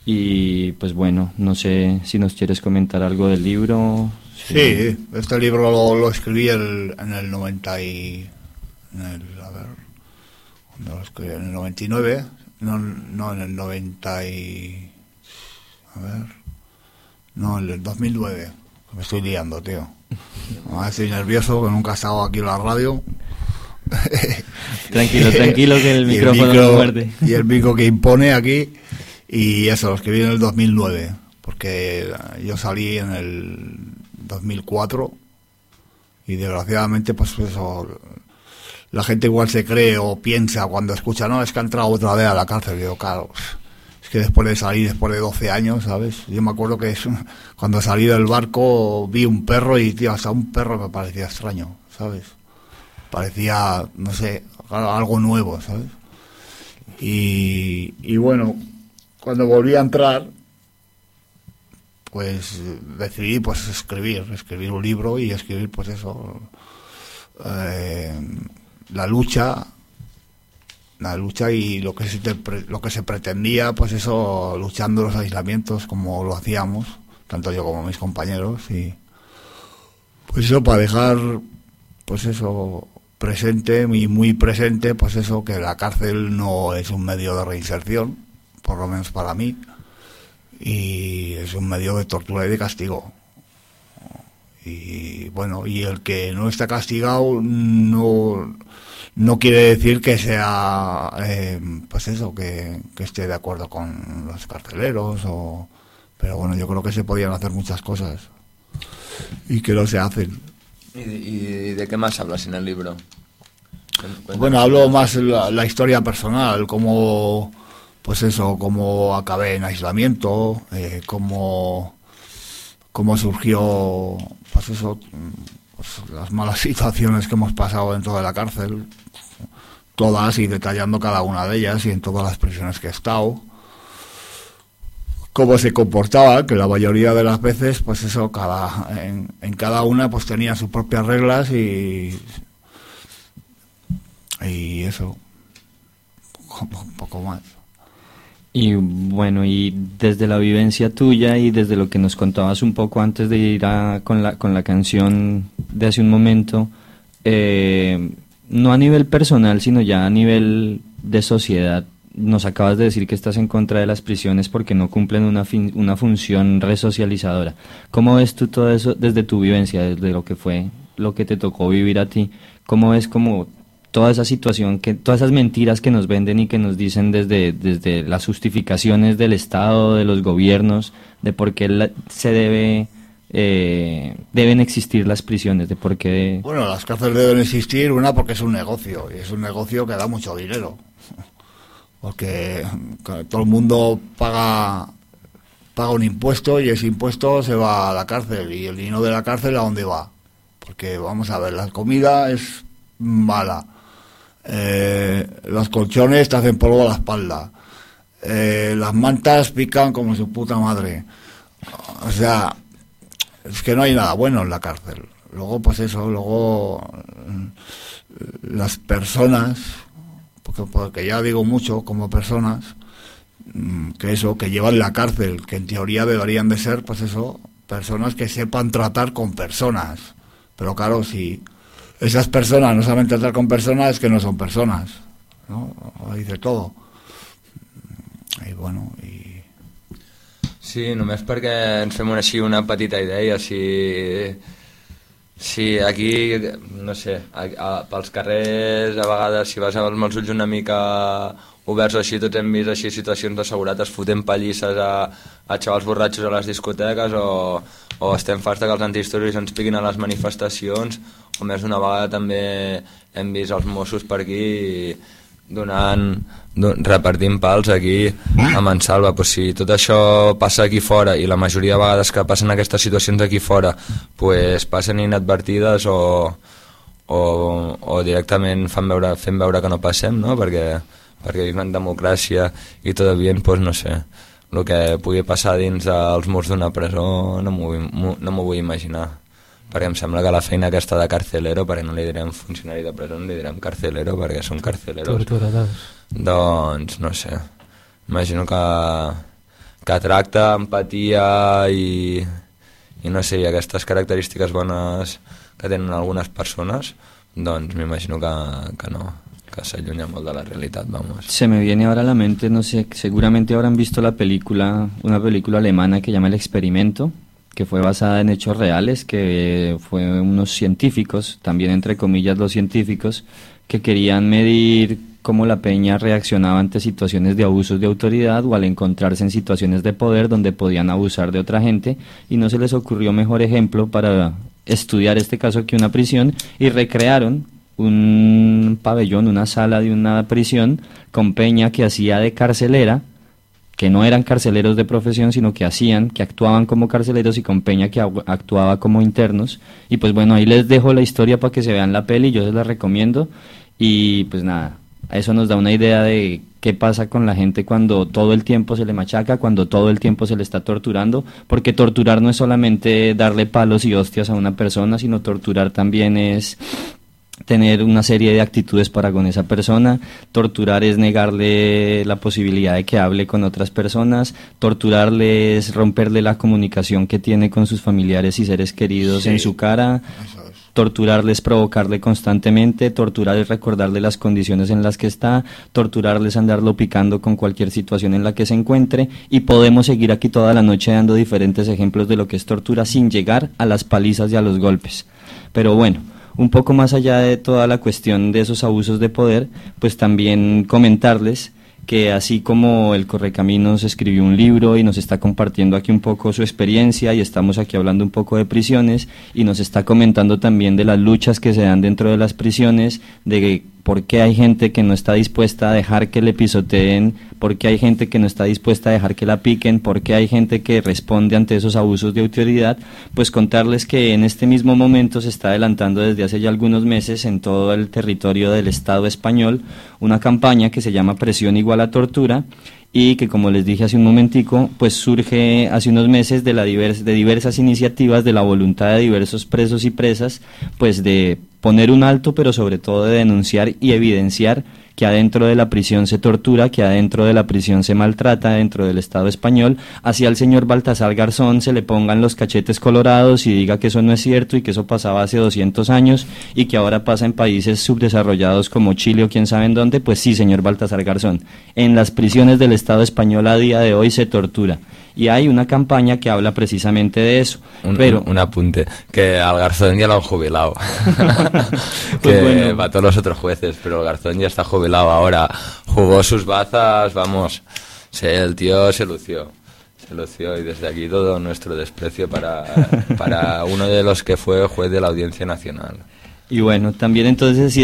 S3: y pues bueno, no sé si nos quieres comentar algo del libro.
S5: Sí, este libro lo, escribí en el 90 y en el, a ver, lo escribí? En el 99, no, no en el 90 y a ver, no, en el 2009. Me estoy liando, tío. Estoy nervioso, que nunca he estado aquí en la radio.
S3: tranquilo, tranquilo que el micrófono no muerde.
S5: Y el micro que impone aquí. Y eso, lo escribí en el 2009, porque yo salí en el 2004 y desgraciadamente pues eso la gente igual se cree o piensa cuando escucha no es que ha entrado otra vez a la cárcel digo claro es que después de salir, después de 12 años, ¿sabes? Yo me acuerdo que es, cuando salí del barco vi un perro y, tío, hasta un perro me parecía extraño, ¿sabes? Parecía, no sé, algo nuevo, ¿sabes? Y, bueno, cuando volví a entrar, pues decidí pues escribir, escribir un libro y escribir pues eso, eh, la lucha, la lucha y lo que se lo que se pretendía pues eso luchando los aislamientos como lo hacíamos, tanto yo como mis compañeros y pues eso para dejar pues eso presente y muy presente pues eso que la cárcel no es un medio de reinserción, por lo menos para mí y es un medio de tortura y de castigo. Y bueno, y el que no está castigado no, no quiere decir que sea, eh, pues eso, que, esté de acuerdo con los carceleros, o, pero bueno, yo creo que se podían hacer muchas cosas y que no se hacen.
S4: ¿Y, de qué más hablas en el libro?
S5: Bueno, hablo más la, la historia personal, como pues eso, cómo acabé en aislamiento, eh, cómo, cómo surgió, pues eso, pues las malas situaciones que hemos pasado dentro de la cárcel, todas y detallando cada una de ellas y en todas las prisiones que he estado cómo se comportaba, que la mayoría de las veces, pues eso, cada, en, cada una pues tenía sus propias reglas y, y eso, un poco más.
S3: Y bueno, y desde la vivencia tuya y desde lo que nos contabas un poco antes de ir a, con, la, con la canción de hace un momento, eh, no a nivel personal, sino ya a nivel de sociedad, nos acabas de decir que estás en contra de las prisiones porque no cumplen una, una función resocializadora. ¿Cómo ves tú todo eso desde tu vivencia, desde lo que fue, lo que te tocó vivir a ti? ¿Cómo ves como toda esa situación, que todas esas mentiras que nos venden y que nos dicen desde, desde las justificaciones del Estado, de los gobiernos, de por qué se debe eh, deben existir las prisiones, de por qué...
S5: Bueno, las cárceles deben existir, una porque es un negocio, y es un negocio que da mucho dinero, porque todo el mundo paga paga un impuesto y ese impuesto se va a la cárcel y el dinero de la cárcel a dónde va porque vamos a ver la comida es mala eh, los colchones te hacen polvo a la espalda, eh, las mantas pican como su puta madre. O sea, es que no hay nada bueno en la cárcel. Luego, pues eso, luego mm, las personas, porque, ya digo mucho como personas, mm, que eso, que llevan la cárcel, que en teoría deberían de ser, pues eso, personas que sepan tratar con personas. Pero claro, si esas personas no saben tratar con personas que no son personas, ¿no? dice todo. I bueno, i...
S4: Sí, només perquè ens fem una, així una petita idea, si, si aquí, no sé, a, a, pels carrers a vegades si vas amb els ulls una mica oberts així, tots hem vist així situacions de seguretat, es fotent pallisses a, a xavals borratxos a les discoteques o, o estem farts que els antihistoris ens piquin a les manifestacions o més d'una vegada també hem vist els Mossos per aquí donant, don, repartint pals aquí a Mansalva pues si tot això passa aquí fora i la majoria de vegades que passen aquestes situacions aquí fora pues passen inadvertides o, o, o directament fan veure, fem veure que no passem no? perquè, perquè vivim en democràcia i tot bien, pues no sé el que pugui passar dins dels murs d'una presó no m'ho no vull imaginar perquè em sembla que la feina aquesta de carcelero perquè no li direm funcionari de presó li direm carcelero perquè són carceleros
S6: Torturadors.
S4: doncs no sé imagino que que tracta, empatia i, i no sé, i aquestes característiques bones que tenen algunes persones doncs m'imagino que, que no que s'allunya molt de la realidad, vamos.
S3: Se me viene ahora a la mente, no sé, seguramente habrán visto la película, una película alemana que llama El Experimento, que fue basada en hechos reales, que fue unos científicos, también entre comillas los científicos, que querían medir cómo la peña reaccionaba ante situaciones de abusos de autoridad o al encontrarse en situaciones de poder donde podían abusar de otra gente. Y no se les ocurrió mejor ejemplo para estudiar este caso que una prisión y recrearon un pabellón, una sala de una prisión con Peña que hacía de carcelera que no eran carceleros de profesión, sino que hacían, que actuaban como carceleros y con Peña que actuaba como internos. Y pues bueno, ahí les dejo la historia para que se vean la peli, yo se la recomiendo. Y pues nada, eso nos da una idea de qué pasa con la gente cuando todo el tiempo se le machaca, cuando todo el tiempo se le está torturando, porque torturar no es solamente darle palos y hostias a una persona, sino torturar también es tener una serie de actitudes para con esa persona, torturar es negarle la posibilidad de que hable con otras personas, torturarle es romperle la comunicación que tiene con sus familiares y seres queridos en su cara, torturarle es. Provocarle constantemente, torturar es recordarle las condiciones en las que está, torturarle es andarlo picando con cualquier situación en la que se encuentre. Y podemos seguir aquí toda la noche dando diferentes ejemplos de lo que es tortura sin llegar a las palizas y a los golpes. Pero bueno, un poco más allá de toda la cuestión de esos abusos de poder, pues también comentarles que así como el Correcaminos escribió un libro y nos está compartiendo aquí un poco su experiencia y estamos aquí hablando un poco de prisiones y nos está comentando también de las luchas que se dan dentro de las prisiones, de por qué hay gente que no está dispuesta a dejar que le pisoteen, por qué hay gente que no está dispuesta a dejar que la piquen, por qué hay gente que responde ante esos abusos de autoridad, pues contarles que en este mismo momento se está adelantando desde hace ya algunos meses en todo el territorio del Estado español una campaña que se llama Presión igual a tortura y que como les dije hace un momentico, pues surge hace unos meses de, la de diversas iniciativas, de la voluntad de diversos presos y presas, pues de poner un alto, pero sobre todo de denunciar y evidenciar que adentro de la prisión se tortura, que adentro de la prisión se maltrata, dentro del Estado español, hacia el señor Baltasar Garzón se le pongan los cachetes colorados y diga que eso no es cierto y que eso pasaba hace 200 años y que ahora pasa en países subdesarrollados como Chile o quién sabe en dónde, pues sí, señor Baltasar Garzón, en las prisiones del Estado español a día de hoy se tortura y hay una campaña que habla precisamente de eso.
S4: Un,
S3: pero
S4: un, apunte, que al Garzón ya lo han jubilado. que pues va a todos los otros jueces, pero el Garzón ya está jubilado ahora. Jugó sus bazas, vamos, el tío se lució. Se lució y desde aquí todo nuestro desprecio para, para uno de los que fue juez de la Audiencia Nacional.
S3: Y bueno, también entonces,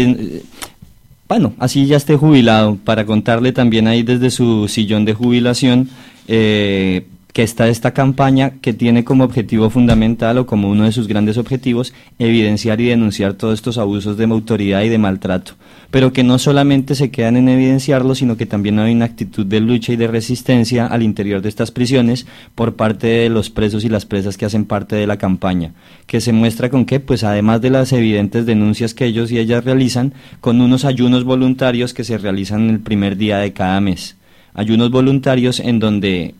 S3: bueno, así ya esté jubilado, para contarle también ahí desde su sillón de jubilación, eh, que está esta campaña que tiene como objetivo fundamental o como uno de sus grandes objetivos evidenciar y denunciar todos estos abusos de autoridad y de maltrato, pero que no solamente se quedan en evidenciarlo, sino que también hay una actitud de lucha y de resistencia al interior de estas prisiones por parte de los presos y las presas que hacen parte de la campaña, que se muestra con que, pues además de las evidentes denuncias que ellos y ellas realizan, con unos ayunos voluntarios que se realizan el primer día de cada mes. Ayunos voluntarios en donde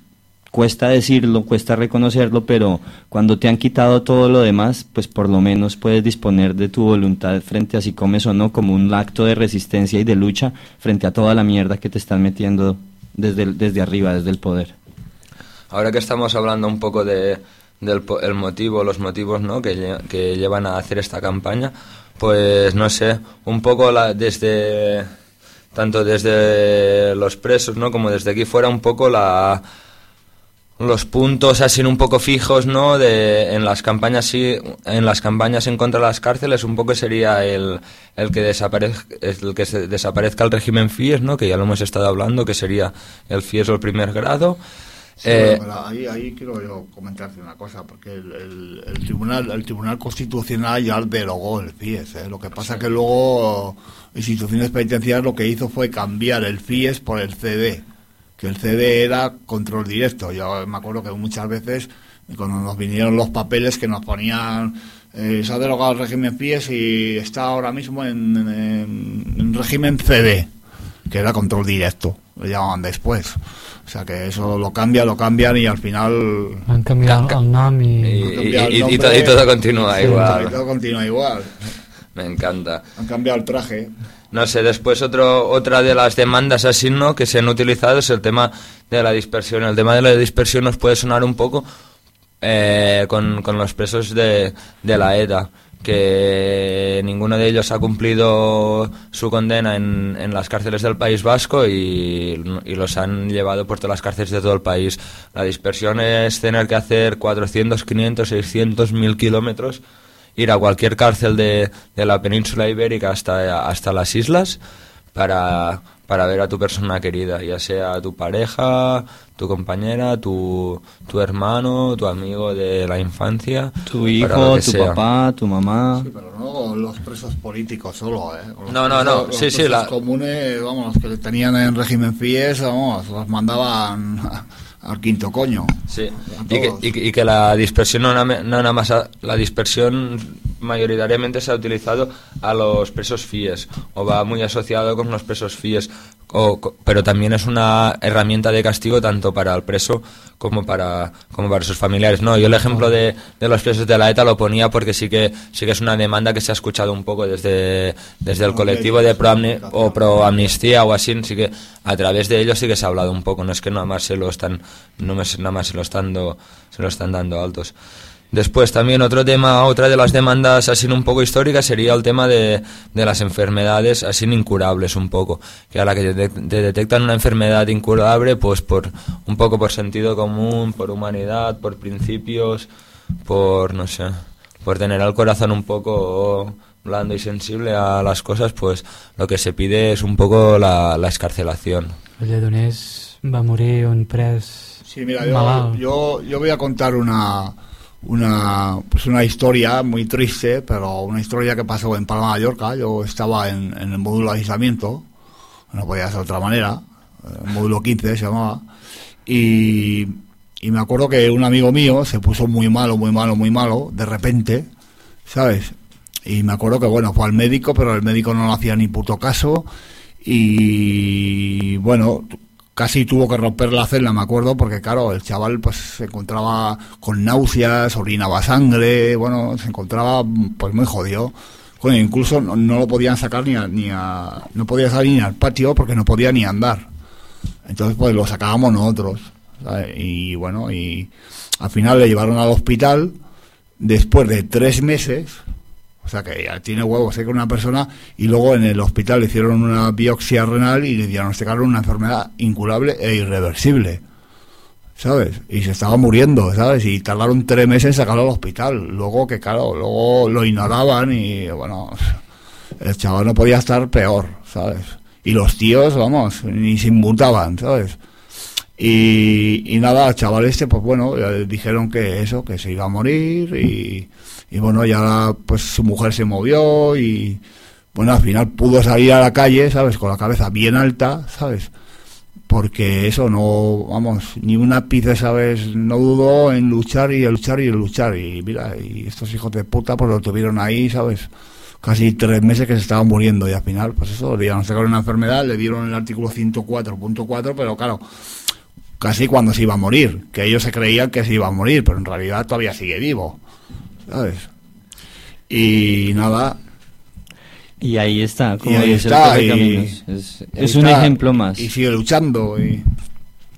S3: cuesta decirlo, cuesta reconocerlo, pero cuando te han quitado todo lo demás, pues por lo menos puedes disponer de tu voluntad frente a si comes o no, como un acto de resistencia y de lucha frente a toda la mierda que te están metiendo desde, desde arriba, desde el poder.
S4: Ahora que estamos hablando un poco de, del el motivo, los motivos ¿no? que, que llevan a hacer esta campaña, pues no sé, un poco la, desde tanto desde los presos ¿no? como desde aquí fuera un poco la los puntos así un poco fijos no de en las campañas sí en las campañas en contra de las cárceles un poco sería el, el que desaparezca el que desaparezca el régimen FIES no que ya lo hemos estado hablando que sería el FIES o el primer grado
S5: eh, ahí, ahí quiero yo comentarte una cosa, porque el, el, tribunal el tribunal constitucional ya derogó el FIES. ¿eh? Lo que pasa que luego instituciones penitenciarias lo que hizo fue cambiar el FIES por el CD que el CD era control directo. Yo me acuerdo que muchas veces, cuando nos vinieron los papeles que nos ponían, eh, se ha derogado el régimen PIES y está ahora mismo en, régimen CD, que era control directo, lo llamaban después. O sea que eso lo cambia, lo cambian y al final...
S6: Han cambiado el nombre
S4: y... Y, todo, continúa igual.
S5: Y todo continúa igual.
S4: Me encanta.
S5: Han cambiado el traje.
S4: No sé, después otro, otra de las demandas así, ¿no? Que se han utilizado es el tema de la dispersión. El tema de la dispersión nos puede sonar un poco eh, con, los presos de, de la ETA que ninguno de ellos ha cumplido su condena en, en las cárceles del País Vasco y, y, los han llevado por todas las cárceles de todo el país. La dispersión es tener que hacer 400, 500, 600, 1000 kilómetros ir a cualquier cárcel de, de la península ibérica hasta, hasta las islas para, para ver a tu persona querida, ya sea tu pareja, tu compañera, tu, tu hermano, tu amigo de la infancia.
S3: Tu hijo, tu
S4: sea.
S3: papá, tu mamá.
S5: Sí, pero no los presos políticos solo, ¿eh? Los
S4: No, no,
S5: presos-
S4: no,
S5: los
S4: sí, sí,
S5: presos
S4: la-
S5: comunes, vamos, los que tenían en régimen FIES, vamos, los mandaban al quinto coño.
S4: Sí, y que,
S5: todos.
S4: y, que- y que la dispersión no, na- no nada más a- la dispersión mayoritariamente se ha utilizado a los presos FIES o va muy asociado con los presos FIES o pero también es una herramienta de castigo tanto para el preso como para como para sus familiares. No yo el ejemplo de, de los presos de la ETA lo ponía porque sí que sí que es una demanda que se ha escuchado un poco desde desde el
S5: Los
S4: colectivo de pro o pro amnistía o así sí que a través de ellos sí que se ha hablado un poco. No es que nada más se lo están no me- nada más se lo están do- se lo están dando altos Después también otro tema, otra de las demandas así un poco históricas sería el tema de, de las enfermedades así incurables un poco, que a la que te, te detectan una enfermedad incurable pues por un poco por sentido común, por humanidad, por principios, por no sé, por tener el corazón un poco blando y sensible a las cosas, pues lo que se pide es un poco la, la escarcelación.
S6: El Lledoners va morir un pres
S5: Sí, mira, yo, yo voy a contar una, una, pues una historia muy triste, pero una historia que pasó en Palma de Mallorca. Yo estaba en, en el módulo de aislamiento, no podía ser de otra manera, el módulo 15 se llamaba, y, y me acuerdo que un amigo mío se puso muy malo, muy malo, muy malo, de repente, ¿sabes? Y me acuerdo que, bueno, fue al médico, pero el médico no le hacía ni puto caso. Y bueno, casi tuvo que romper la celda, me acuerdo, porque claro, el chaval pues se encontraba con náuseas, orinaba sangre, bueno, se encontraba pues muy jodido. Bueno, incluso no, lo podían sacar ni a, ni a, no podía salir ni al patio porque no podía ni andar. Entonces pues lo sacábamos nosotros. Y bueno, y al final le llevaron al hospital después de tres meses, o sea que tiene huevos, sé que una persona, y luego en el hospital le hicieron una biopsia renal y le diagnosticaron una enfermedad incurable e irreversible, ¿sabes? Y se estaba muriendo, ¿sabes? Y tardaron tres meses en sacarlo al hospital. Luego que, claro, luego lo ignoraban y, bueno, el chaval no podía estar peor, ¿sabes? Y los tíos, vamos, ni se inmutaban, ¿sabes? Y, y nada, al chaval este, pues bueno, le dijeron que eso, que se iba a morir y, y bueno, ya pues su mujer se movió y bueno, al final pudo salir a la calle, ¿sabes? Con la cabeza bien alta, ¿sabes? Porque eso no, vamos, ni una pizza, ¿sabes? No dudó en luchar y en luchar y en luchar. Y mira, y estos hijos de puta pues lo tuvieron ahí, ¿sabes? Casi tres meses que se estaban muriendo y al final, pues eso, le diagnosticaron una enfermedad, le dieron el artículo 104.4, pero claro, casi cuando se iba a morir, que ellos se creían que se iba a morir, pero en realidad todavía sigue vivo, ¿sabes? Y nada,
S3: Y ahí está, como
S5: y ahí
S3: dice
S5: está,
S3: el
S5: y,
S3: Correcaminos. Es,
S5: ahí
S3: es un
S5: está,
S3: ejemplo más.
S5: Y sigue luchando, y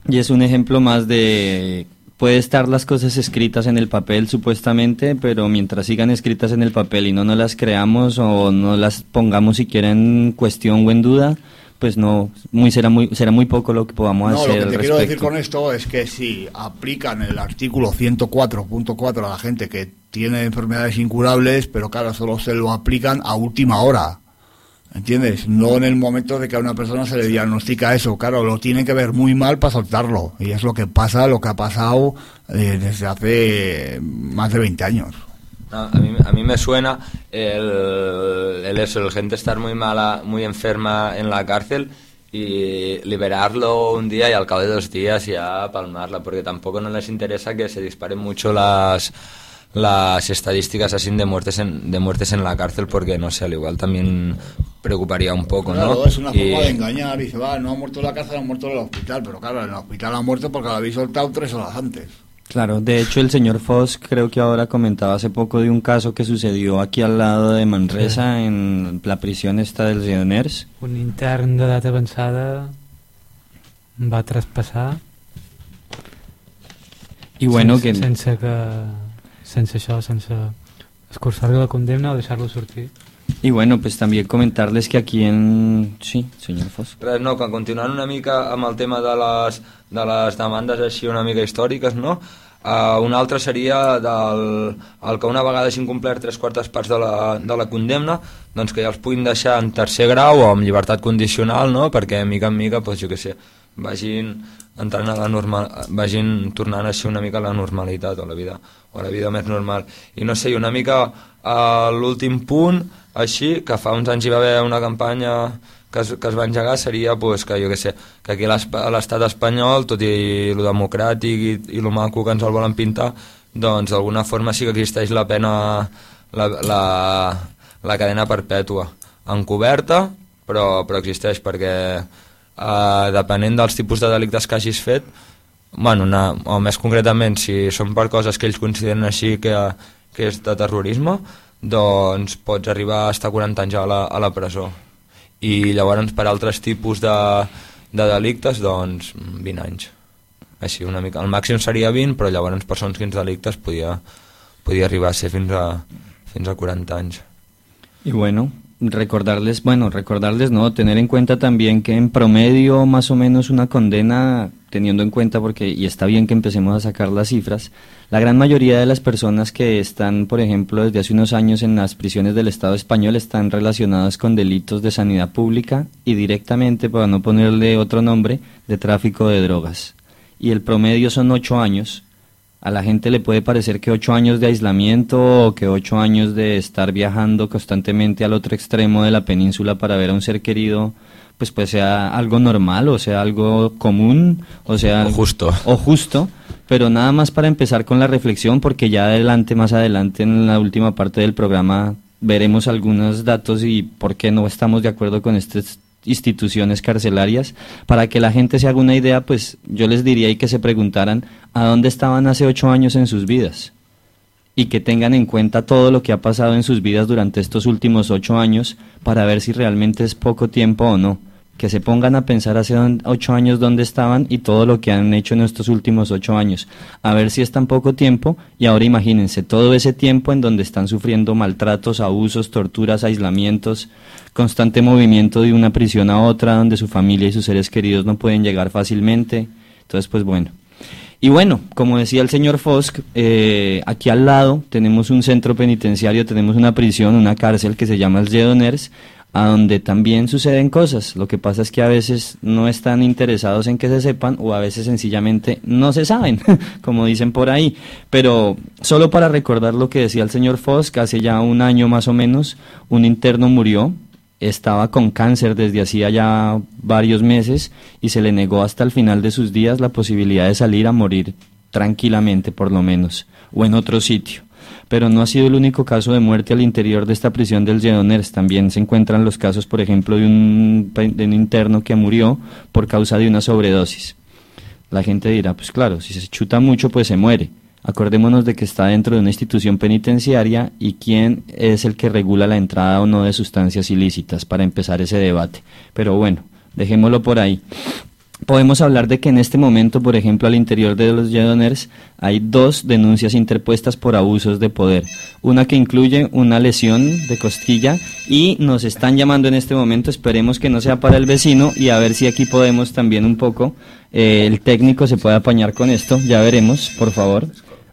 S3: Y es un ejemplo más de... Puede estar las cosas escritas en el papel supuestamente, pero mientras sigan escritas en el papel y no nos las creamos o no las pongamos siquiera en cuestión o en duda, pues no, muy será muy será muy poco lo que podamos
S5: No,
S3: hacer
S5: lo que
S3: al
S5: te quiero decir con esto es que si aplican el artículo 104.4 a la gente que tiene enfermedades incurables, pero claro, solo se lo aplican a última hora. ¿Entiendes? No en el momento de que a una persona se le diagnostica eso. Claro, lo tiene que ver muy mal para soltarlo. Y es lo que pasa, lo que ha pasado eh, desde hace más de 20 años.
S4: No, a, mí, a mí me suena el, el eso, el gente estar muy mala, muy enferma en la cárcel y liberarlo un día y al cabo de dos días ya palmarla, porque tampoco no les interesa que se disparen mucho las las estadísticas así de muertes en, de muertes en la cárcel porque no sé al igual también preocuparía un poco
S5: Claro,
S4: no
S5: es una
S4: Y-
S5: forma de engañar. Y dice, va, no ha muerto en la cárcel, ha muerto en el hospital. Pero claro, en el hospital ha muerto porque lo habéis soltado tres horas antes.
S3: Claro, de hecho el señor Foss creo que ahora comentaba hace poco de un caso que sucedió aquí al lado de Manresa en la prisión esta del Leoners.
S6: Un intern d'edat avançada va traspassar
S3: Y bueno, que
S6: sense, sense que sense això, sense escurçar-li la condemna o deixar-lo sortir.
S3: Y bueno, pues también comentarles que aquí en sí, señor Foss.
S4: Res, no, que continuant una mica amb el tema de les, de les demandes així una mica històriques, no? Uh, un altre seria del, el que una vegada hagin complert tres quartes parts de la, de la condemna doncs que ja els puguin deixar en tercer grau o amb llibertat condicional no? perquè mica en mica doncs, jo què sé, vagin entrant a la normal, vagin tornant a ser una mica la normalitat o la vida, o la vida més normal i no sé, una mica a l'últim punt així, que fa uns anys hi va haver una campanya que es, que es va engegar seria pues, que jo que sé, que aquí a l'estat espanyol, tot i lo democràtic i, i lo maco que ens el volen pintar, doncs d'alguna forma sí que existeix la pena, la, la, la cadena perpètua, encoberta, però, però existeix perquè eh, depenent dels tipus de delictes que hagis fet, bueno, una, o més concretament, si són per coses que ells consideren així que, que és de terrorisme, doncs pots arribar a estar 40 anys a la, a la presó. I llavors per altres tipus de, de delictes doncs 20 anys. Així una mica, el màxim seria 20 però llavors per segons quins delictes podia, podia arribar a ser fins a, fins a 40 anys.
S3: I bueno, recordarles, bueno, recordarles, no, tener en cuenta también que en promedio más o menos una condena, teniendo en cuenta porque, y está bien que empecemos a sacar las cifras, la gran mayoría de las personas que están, por ejemplo, desde hace unos años en las prisiones del Estado español están relacionadas con delitos de sanidad pública y directamente, para no ponerle otro nombre, de tráfico de drogas. Y el promedio son ocho años, a la gente le puede parecer que ocho años de aislamiento o que ocho años de estar viajando constantemente al otro extremo de la península para ver a un ser querido, pues pues sea algo normal o sea algo común o sea
S4: o justo.
S3: o justo. Pero nada más para empezar con la reflexión porque ya adelante más adelante en la última parte del programa veremos algunos datos y por qué no estamos de acuerdo con este instituciones carcelarias, para que la gente se haga una idea, pues yo les diría y que se preguntaran a dónde estaban hace ocho años en sus vidas y que tengan en cuenta todo lo que ha pasado en sus vidas durante estos últimos ocho años para ver si realmente es poco tiempo o no que se pongan a pensar hace ocho años dónde estaban y todo lo que han hecho en estos últimos ocho años, a ver si es tan poco tiempo y ahora imagínense todo ese tiempo en donde están sufriendo maltratos, abusos, torturas, aislamientos, constante movimiento de una prisión a otra donde su familia y sus seres queridos no pueden llegar fácilmente, entonces pues bueno. Y bueno, como decía el señor Fosk, eh, aquí al lado tenemos un centro penitenciario, tenemos una prisión, una cárcel que se llama el Jedoners, a donde también suceden cosas. Lo que pasa es que a veces no están interesados en que se sepan o a veces sencillamente no se saben, como dicen por ahí. Pero solo para recordar lo que decía el señor Fosk, hace ya un año más o menos, un interno murió, estaba con cáncer desde hacía ya varios meses y se le negó hasta el final de sus días la posibilidad de salir a morir tranquilamente por lo menos, o en otro sitio pero no ha sido el único caso de muerte al interior de esta prisión del Jedoners. También se encuentran los casos, por ejemplo, de un, de un interno que murió por causa de una sobredosis. La gente dirá, pues claro, si se chuta mucho, pues se muere. Acordémonos de que está dentro de una institución penitenciaria y quién es el que regula la entrada o no de sustancias ilícitas para empezar ese debate. Pero bueno, dejémoslo por ahí podemos hablar de que en este momento, por ejemplo, al interior de los Jedoners hay dos denuncias interpuestas por abusos de poder. Una que incluye una lesión de costilla y nos están llamando en este momento, esperemos que no sea para el vecino y a ver si aquí podemos también un poco, eh, el técnico se puede apañar con esto, ya veremos, por favor.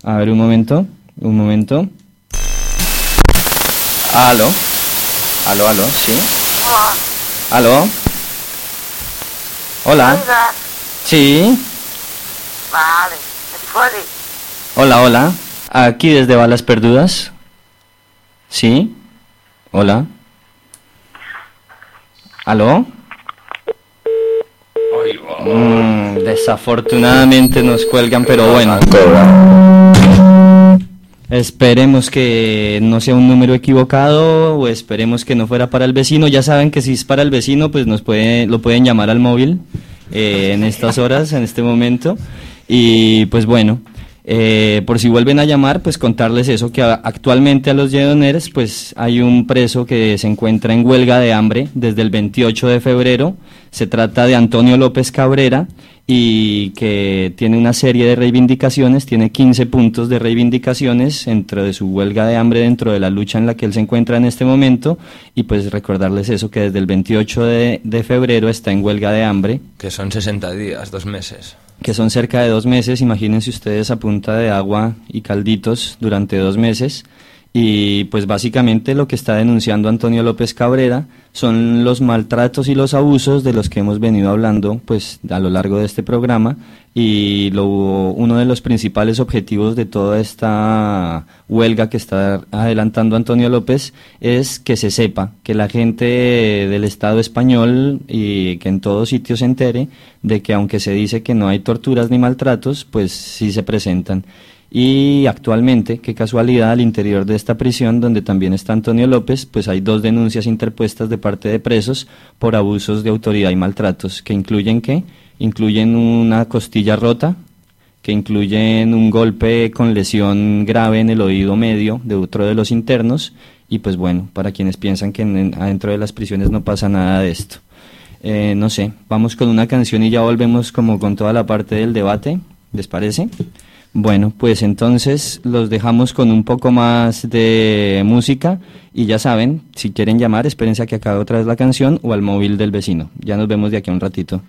S3: A ver un momento, un momento. Aló, aló, aló, sí. Aló. Hola. Sí.
S8: Vale, puede.
S3: Hola, hola. Aquí desde Balas Perdudas. Sí. Hola. ¿Aló? Mm, desafortunadamente nos cuelgan, pero bueno. Esperemos que no sea un número equivocado o esperemos que no fuera para el vecino. Ya saben que si es para el vecino, pues nos puede, lo pueden llamar al móvil eh, en estas horas, en este momento. Y pues bueno, eh, por si vuelven a llamar, pues contarles eso, que actualmente a los Jedoners, pues hay un preso que se encuentra en huelga de hambre desde el 28 de febrero. Se trata de Antonio López Cabrera y que tiene una serie de reivindicaciones, tiene 15 puntos de reivindicaciones dentro de su huelga de hambre, dentro de la lucha en la que él se encuentra en este momento, y pues recordarles eso, que desde el 28 de, de febrero está en huelga de hambre.
S4: Que son 60 días, dos meses.
S3: que son cerca de dos meses, imagínense ustedes a punta de agua y calditos durante dos meses. Y pues básicamente lo que está denunciando Antonio López Cabrera son los maltratos y los abusos de los que hemos venido hablando pues a lo largo de este programa y lo, uno de los principales objetivos de toda esta huelga que está adelantando Antonio López es que se sepa, que la gente del Estado español y que en todos sitios se entere de que aunque se dice que no hay torturas ni maltratos, pues sí se presentan. Y actualmente, qué casualidad, al interior de esta prisión, donde también está Antonio López, pues hay dos denuncias interpuestas de parte de presos por abusos de autoridad y maltratos, que incluyen qué? Incluyen una costilla rota, que incluyen un golpe con lesión grave en el oído medio de otro de los internos, y pues bueno, para quienes piensan que adentro de las prisiones no pasa nada de esto. Eh, no sé, vamos con una canción y ya volvemos como con toda la parte del debate, ¿les parece? Bueno, pues entonces los dejamos con un poco más de música y ya saben, si quieren llamar, espérense a que acabe otra vez la canción o al móvil del vecino. Ya nos vemos de aquí a un ratito.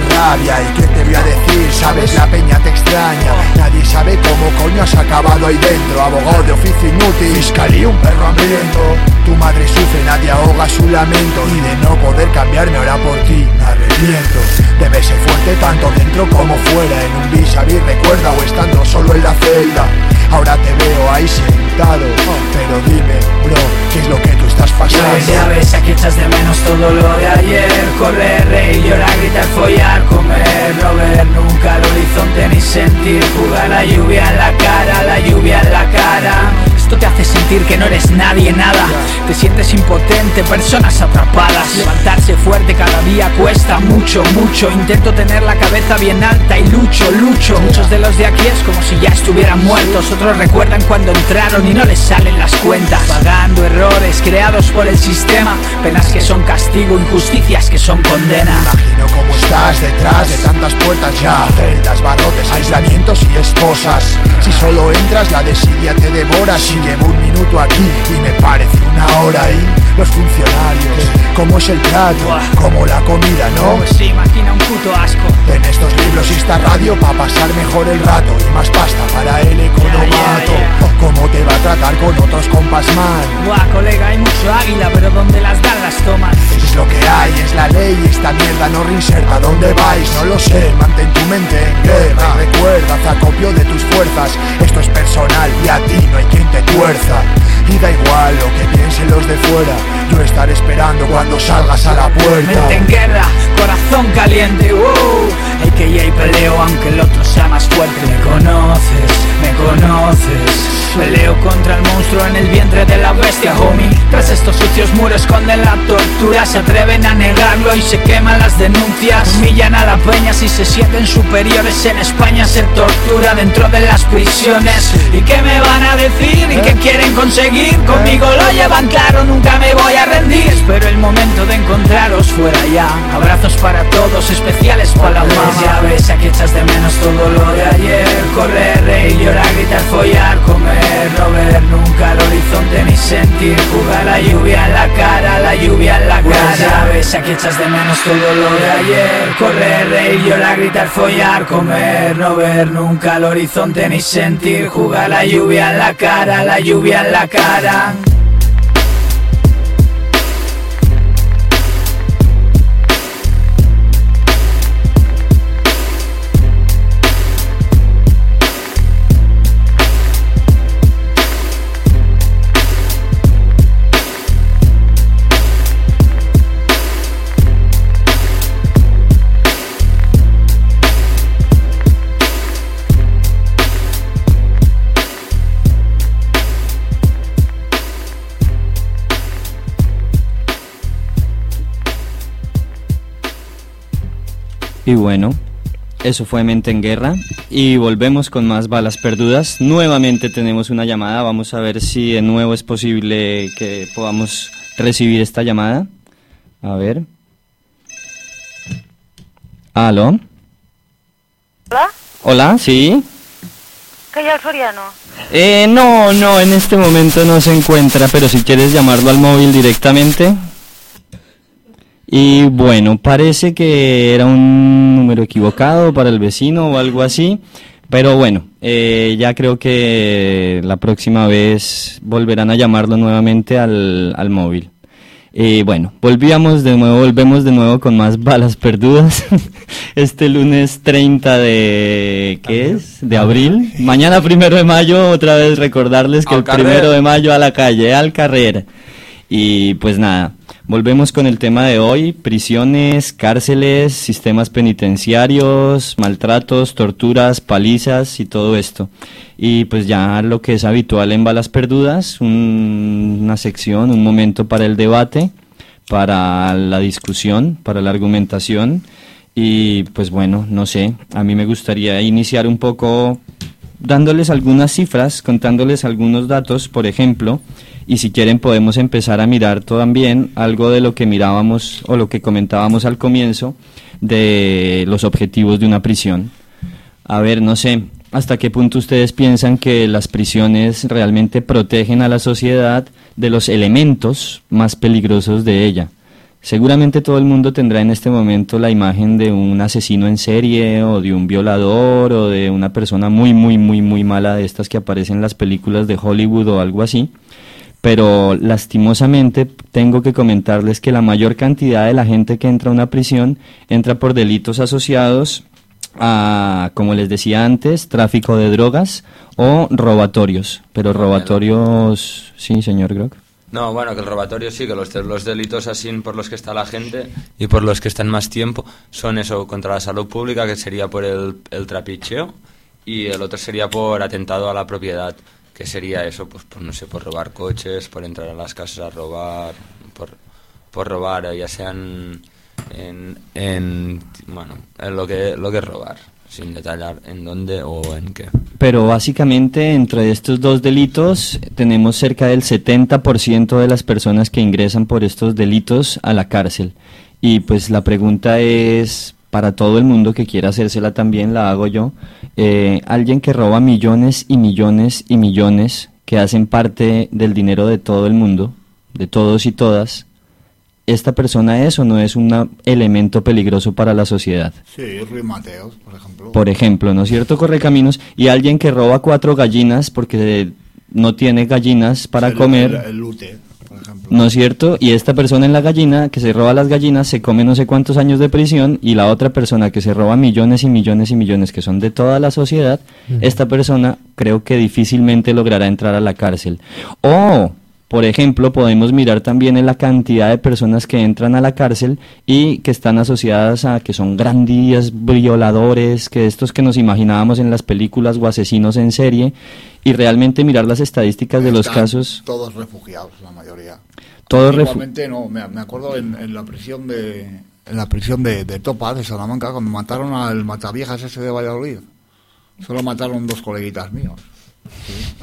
S9: Rabia y qué te voy a decir, sabes, la peña te extraña. Nadie sabe cómo coño has acabado ahí dentro, abogado de oficio inútil, fiscalía un perro hambriento. Tu madre sufre, nadie ahoga su lamento y de no poder cambiarme ahora por ti me arrepiento. Debes ser fuerte tanto dentro como fuera, en un vis a vis recuerda o estando solo en la celda. Ahora te veo ahí sentado, pero dime, bro, ¿qué es lo que tú estás pasando?
S10: Pues ya ves, aquí echas de menos todo lo de ayer Correr, reír, llorar, gritar, follar, comer No ver nunca el horizonte ni sentir Jugar la lluvia en la cara, la lluvia en la cara esto te hace sentir que no eres nadie, nada. Te sientes impotente, personas atrapadas. Levantarse fuerte cada día cuesta mucho, mucho. Intento tener la cabeza bien alta y lucho, lucho. Muchos de los de aquí es como si ya estuvieran muertos. Otros recuerdan cuando entraron y no les salen las cuentas. Pagando errores creados por el sistema. Penas que son castigo, injusticias que son condena.
S9: Imagino cómo estás detrás de tantas puertas ya. Celdas, barrotes, aislamientos y esposas. Si solo entras la desidia te devora. Si llevo un minuto aquí y me parece una hora ahí. Los funcionarios, cómo es el trato, como la comida, ¿no?
S10: Pues sí, imagina un puto asco.
S9: En estos libros y esta radio pa' pasar mejor el rato. Y más pasta para el economato. ¿Cómo te va a tratar con otros compas man?
S10: Buah, colega, hay mucho águila, pero donde las dan las toman
S9: Es lo que hay, es la ley, esta mierda no reinserta. ¿Dónde vais? No lo sé, mantén tu mente en guerra. Recuerda, acopio de tus fuerzas. Esto es personal y a ti no hay quien te tuerza Y da igual lo que piensen los de fuera Yo estaré esperando cuando salgas a la puerta.
S10: Mente en guerra, corazón caliente, Hay que ir y peleo aunque el otro sea más fuerte. Me conoces, me conoces. Peleo contra el monstruo en el vientre de la bestia, homie. Tras estos sucios muros esconden la tortura. Se atreven a negarlo y se queman las denuncias. Humillan a la peña si se sienten superiores En España. Se tortura dentro de las prisiones. ¿Y qué me van a decir? ¿Y qué quieren conseguir? Conmigo lo llevan claro, nunca me voy a rendir. Espero el momento de encontraros fuera ya. Abrazos para todos, especiales para la mamá Ya ves, aquí echas de menos todo lo de ayer. Correr, reír, llorar, gritar, follar, comer No ver nunca el horizonte ni sentir. Jugar la lluvia en la cara, la lluvia en la cara. Ya ves, aquí echas de menos todo lo de ayer. Correr, reír, llorar, gritar, follar, comer No ver nunca el horizonte ni sentir. Jugar la lluvia en la cara, la lluvia en la cara
S3: Y bueno, eso fue Mente en Guerra y volvemos con más balas perdudas. Nuevamente tenemos una llamada, vamos a ver si de nuevo es posible que podamos recibir esta llamada. A ver. ¿Aló?
S8: Hola,
S3: Hola, sí.
S8: hay el Soriano.
S3: Eh, no, no, en este momento no se encuentra, pero si quieres llamarlo al móvil directamente. Y bueno, parece que era un número equivocado para el vecino o algo así. Pero bueno, eh, ya creo que la próxima vez volverán a llamarlo nuevamente al, al móvil. Y bueno, volvíamos de nuevo, volvemos de nuevo con más balas perdudas. Este lunes 30 de, ¿qué es? De abril. Mañana primero de mayo, otra vez recordarles que
S4: Al
S3: el
S4: carrer.
S3: primero de mayo a la calle, al carrer. Y pues nada, volvemos con el tema de hoy, prisiones, cárceles, sistemas penitenciarios, maltratos, torturas, palizas y todo esto. Y pues ya lo que es habitual en Balas Perdudas, un- una sección, un momento para el debate, para la discusión, para la argumentación. Y pues bueno, no sé, a mí me gustaría iniciar un poco dándoles algunas cifras, contándoles algunos datos, por ejemplo, y si quieren podemos empezar a mirar también algo de lo que mirábamos o lo que comentábamos al comienzo de los objetivos de una prisión. A ver, no sé, ¿hasta qué punto ustedes piensan que las prisiones realmente protegen a la sociedad de los elementos más peligrosos de ella? Seguramente todo el mundo tendrá en este momento la imagen de un asesino en serie o de un violador o de una persona muy, muy, muy, muy mala de estas que aparecen en las películas de Hollywood o algo así. Pero lastimosamente tengo que comentarles que la mayor cantidad de la gente que entra a una prisión entra por delitos asociados a, como les decía antes, tráfico de drogas o robatorios. Pero robatorios, sí, señor Grock.
S4: No, bueno, que el robatorio sí, que los, los delitos así por los que está la gente y por los que están más tiempo son eso contra la salud pública, que sería por el, el trapicheo, y el otro sería por atentado a la propiedad, que sería eso, pues, por, no sé, por robar coches, por entrar a las casas a robar, por, por robar, eh, ya sean en, en, bueno, en lo que, lo que es robar, sin detallar en dónde o en qué.
S3: Pero básicamente entre estos dos delitos tenemos cerca del 70% de las personas que ingresan por estos delitos a la cárcel. Y pues la pregunta es para todo el mundo que quiera hacérsela también, la hago yo. Eh, alguien que roba millones y millones y millones que hacen parte del dinero de todo el mundo, de todos y todas, ¿esta persona es o no es un elemento peligroso para la sociedad?
S5: Sí, Ruiz Mateos, por ejemplo.
S3: Por ejemplo, ¿no es cierto? Correcaminos. Y alguien que roba cuatro gallinas porque no tiene gallinas para
S5: el,
S3: comer.
S5: El, lute.
S3: ¿No es cierto? Y esta persona en la gallina que se roba las gallinas se come no sé cuántos años de prisión y la otra persona que se roba millones y millones y millones que son de toda la sociedad, esta persona creo que difícilmente logrará entrar a la cárcel. O, por ejemplo, podemos mirar también en la cantidad de personas que entran a la cárcel y que están asociadas a que son grandías violadores, que estos que nos imaginábamos en las películas o asesinos en serie, y realmente mirar las estadísticas de los casos.
S5: Todos refugiados, la mayoría.
S3: Refu-
S5: Igualmente, no, me, acuerdo en, en la prisión de en la prisión de, de Topa, de Salamanca, cuando mataron al mataviejas ese de Valladolid. Solo mataron dos coleguitas míos. Es.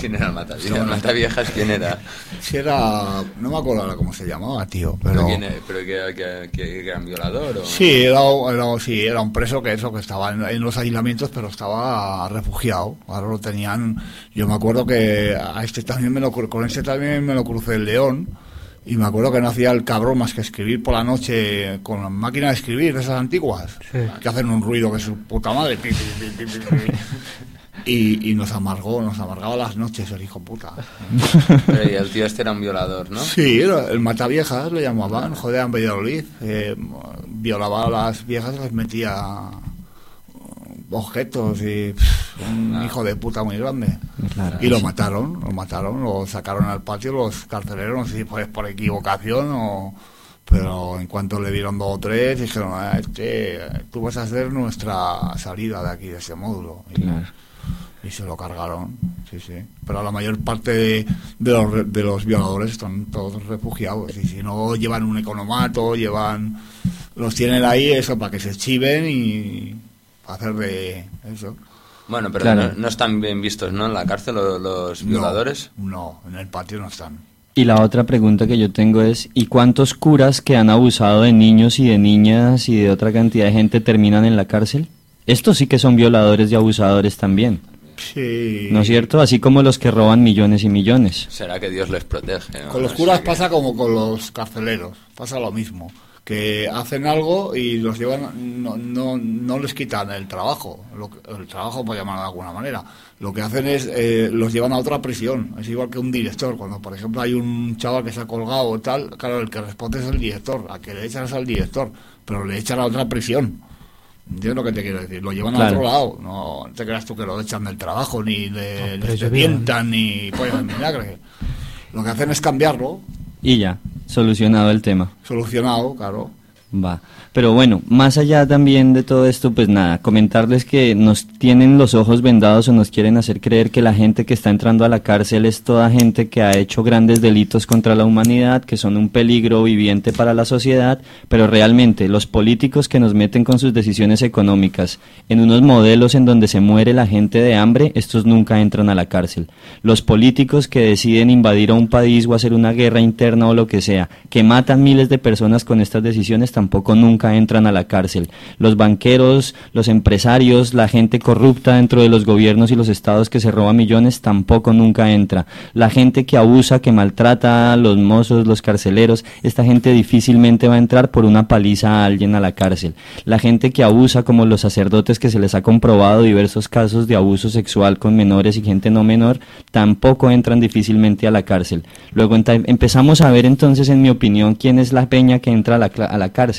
S4: ¿Quién era el mataviejas? ¿El mataviejas quién era?
S5: Sí, era. No me acuerdo ahora cómo se llamaba, tío.
S4: ¿Pero,
S5: Pero.
S4: quién era? ¿Pero que, que, que era un violador? O...
S5: Sí, era, era- sí, era un preso que eso, que estaba en, en los aislamientos, pero estaba refugiado. Ahora lo tenían. Yo me acuerdo que a este también me lo, con este también me lo crucé el león. Y me acuerdo que no hacía el cabrón más que escribir por la noche con la máquina de escribir, de esas antiguas,
S6: Sí.
S5: que hacen un ruido que es su puta madre. Y, y nos amargó, nos amargaba las noches el hijo puta.
S4: Pero y el tío este era un violador, ¿no?
S5: Sí, era el mataviejas le llamaban, joder, en Valladolid. Eh, violaba a las viejas y les metía objetos y pff, un hijo de puta muy grande.
S3: Claro,
S5: y lo
S3: sí.
S5: mataron, lo mataron, lo sacaron al patio los carceleros, no sé si fue por equivocación o... Pero en cuanto le dieron dos o tres, dijeron, "Ah, este, tú vas a hacer nuestra salida de aquí, de ese módulo. Y,
S3: Claro.
S5: Y se lo cargaron, sí, sí. Pero la mayor parte de, de los, re- de los violadores están todos refugiados. Y si no, llevan un economato, llevan los tienen ahí eso para que se chiven y para hacer de eso.
S4: Bueno, pero
S3: Claro.
S4: no, no están bien vistos, ¿no? En la cárcel lo- los,
S5: No,
S4: violadores.
S5: No, en el patio no están.
S3: Y la otra pregunta que yo tengo es, ¿y cuántos curas que han abusado de niños y de niñas y de otra cantidad de gente terminan en la cárcel? Estos sí que son violadores y abusadores también,
S5: Sí.
S3: ¿no es cierto? Así como los que roban millones y millones.
S4: Será que Dios les protege. ¿no?
S5: Con los curas pasa como con los carceleros, pasa lo mismo, que hacen algo y los llevan, no, no, no les quitan el trabajo, lo que- el trabajo por llamarlo de alguna manera, lo que hacen es, eh, los llevan a otra prisión, es igual que un director, cuando por ejemplo hay un chaval que se ha colgado o tal, claro, el que responde es el director, a que le echan es al director, pero le echan a otra prisión. ¿Entiendes lo que te quiero decir? Lo llevan a
S3: Claro.
S5: otro lado. No te creas tú que lo echan del trabajo, ni le, les
S6: yo
S5: revientan, ni pollo en vinagre. Lo que hacen es cambiarlo,
S3: Y ya, solucionado el tema.
S5: solucionado, claro.
S3: Va. Pero bueno, más allá también de todo esto, pues nada, comentarles que nos tienen los ojos vendados o nos quieren hacer creer que la gente que está entrando a la cárcel es toda gente que ha hecho grandes delitos contra la humanidad, que son un peligro viviente para la sociedad, pero realmente los políticos que nos meten con sus decisiones económicas en unos modelos en donde se muere la gente de hambre, estos nunca entran a la cárcel. Los políticos que deciden invadir a un país o hacer una guerra interna o lo que sea, que matan miles de personas con estas decisiones, nunca entran a la cárcel. Los banqueros, los empresarios, la gente corrupta dentro de los gobiernos y los estados que se roba millones, tampoco nunca entra. La gente que abusa, que maltrata los mozos, los carceleros, esta gente difícilmente va a entrar por una paliza a alguien a la cárcel. La gente que abusa, como los sacerdotes que se les ha comprobado diversos casos de abuso sexual con menores y gente no menor, tampoco entran difícilmente a la cárcel. Luego empezamos a ver entonces, en mi opinión, quién es la peña que entra a la cárcel.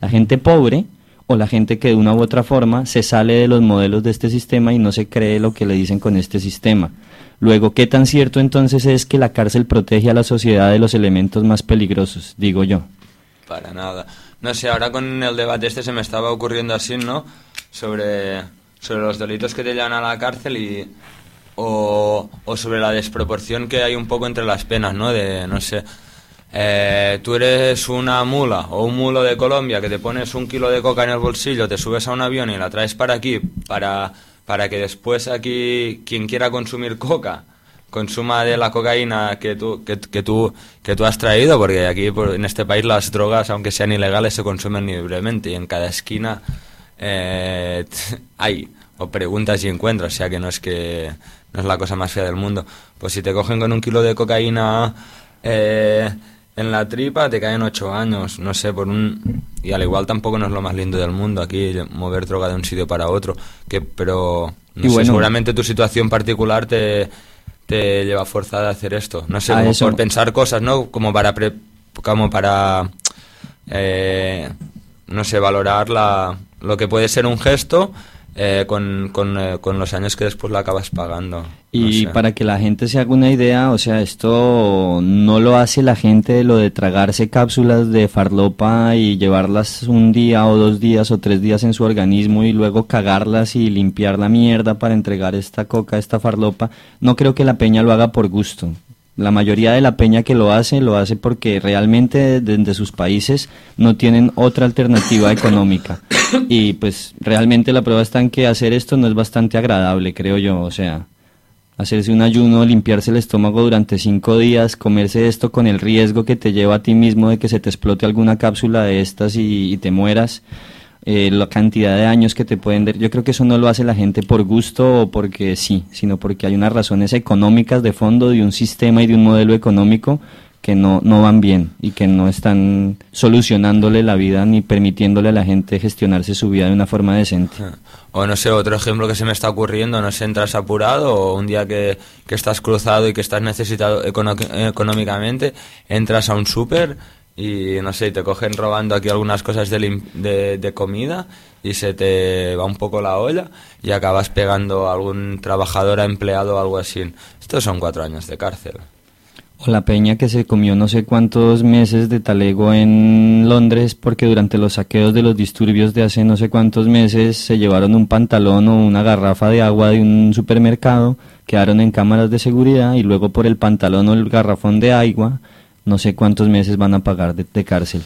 S3: La gente pobre o la gente que de una u otra forma se sale de los modelos de este sistema y no se cree lo que le dicen con este sistema. Luego, ¿qué tan cierto entonces es que la cárcel protege a la sociedad de los elementos más peligrosos? Digo yo.
S4: Para nada. No sé, ahora con el debate este se me estaba ocurriendo así, ¿no? Sobre, sobre los delitos que te llevan a la cárcel y... O, o sobre la desproporción que hay un poco entre las penas, ¿no? De, no sé, eh, tú eres una mula o un mulo de Colombia que te pones un kilo de coca en el bolsillo, te subes a un avión y la traes para aquí para, para que después aquí quien quiera consumir coca consuma de la cocaína que tú, que, que tú, que tú has traído, porque aquí por- en este país las drogas, aunque sean ilegales, se consumen libremente y en cada esquina eh, hay o preguntas y encuentras, o sea que no es que no es la cosa más fea del mundo. Pues si te cogen con un kilo de cocaína eh, en la tripa, te caen ocho años, no sé, por un... Y al igual tampoco no es lo más lindo del mundo aquí, mover droga de un sitio para otro, que pero... No
S3: Y
S4: sé,
S3: bueno-
S4: seguramente tu situación particular te, te lleva forzada a hacer esto. No sé,
S3: A
S4: como
S3: eso-
S4: por pensar cosas, ¿no? Como para... pre- como para... eh, no sé, valorar la, lo que puede ser un gesto eh, con, con, eh, con los años que después lo acabas pagando.
S3: Y
S4: No sé.
S3: para que la gente se haga una idea, o sea, esto no lo hace la gente lo de tragarse cápsulas de farlopa y llevarlas un día o dos días o tres días en su organismo y luego cagarlas y limpiar la mierda para entregar esta coca, esta farlopa. No creo que la peña lo haga por gusto. La mayoría de la peña que lo hace, lo hace porque realmente desde sus países no tienen otra alternativa económica. Y pues realmente la prueba está en que hacer esto no es bastante agradable, creo yo. O sea, hacerse un ayuno, limpiarse el estómago durante cinco días, comerse esto con el riesgo que te lleva a ti mismo de que se te explote alguna cápsula de estas y, y te mueras, eh, la cantidad de años que te pueden dar. Yo creo que eso no lo hace la gente por gusto o porque sí, sino porque hay unas razones económicas de fondo de un sistema y de un modelo económico que no, no van bien y que no están solucionándole la vida ni permitiéndole a la gente gestionarse su vida de una forma decente.
S4: O no sé, otro ejemplo que se me está ocurriendo, no sé, entras apurado o un día que, que estás cruzado y que estás necesitado económicamente, entras a un súper y no sé, te cogen robando aquí algunas cosas de, de comida y se te va un poco la olla y acabas pegando a algún trabajador, a empleado o algo así. Estos son cuatro años de cárcel.
S3: O la peña que se comió no sé cuántos meses de talego en Londres porque durante los saqueos de los disturbios de hace no sé cuántos meses se llevaron un pantalón o una garrafa de agua de un supermercado, quedaron en cámaras de seguridad y luego por el pantalón o el garrafón de agua no sé cuántos meses van a pagar de, de cárcel.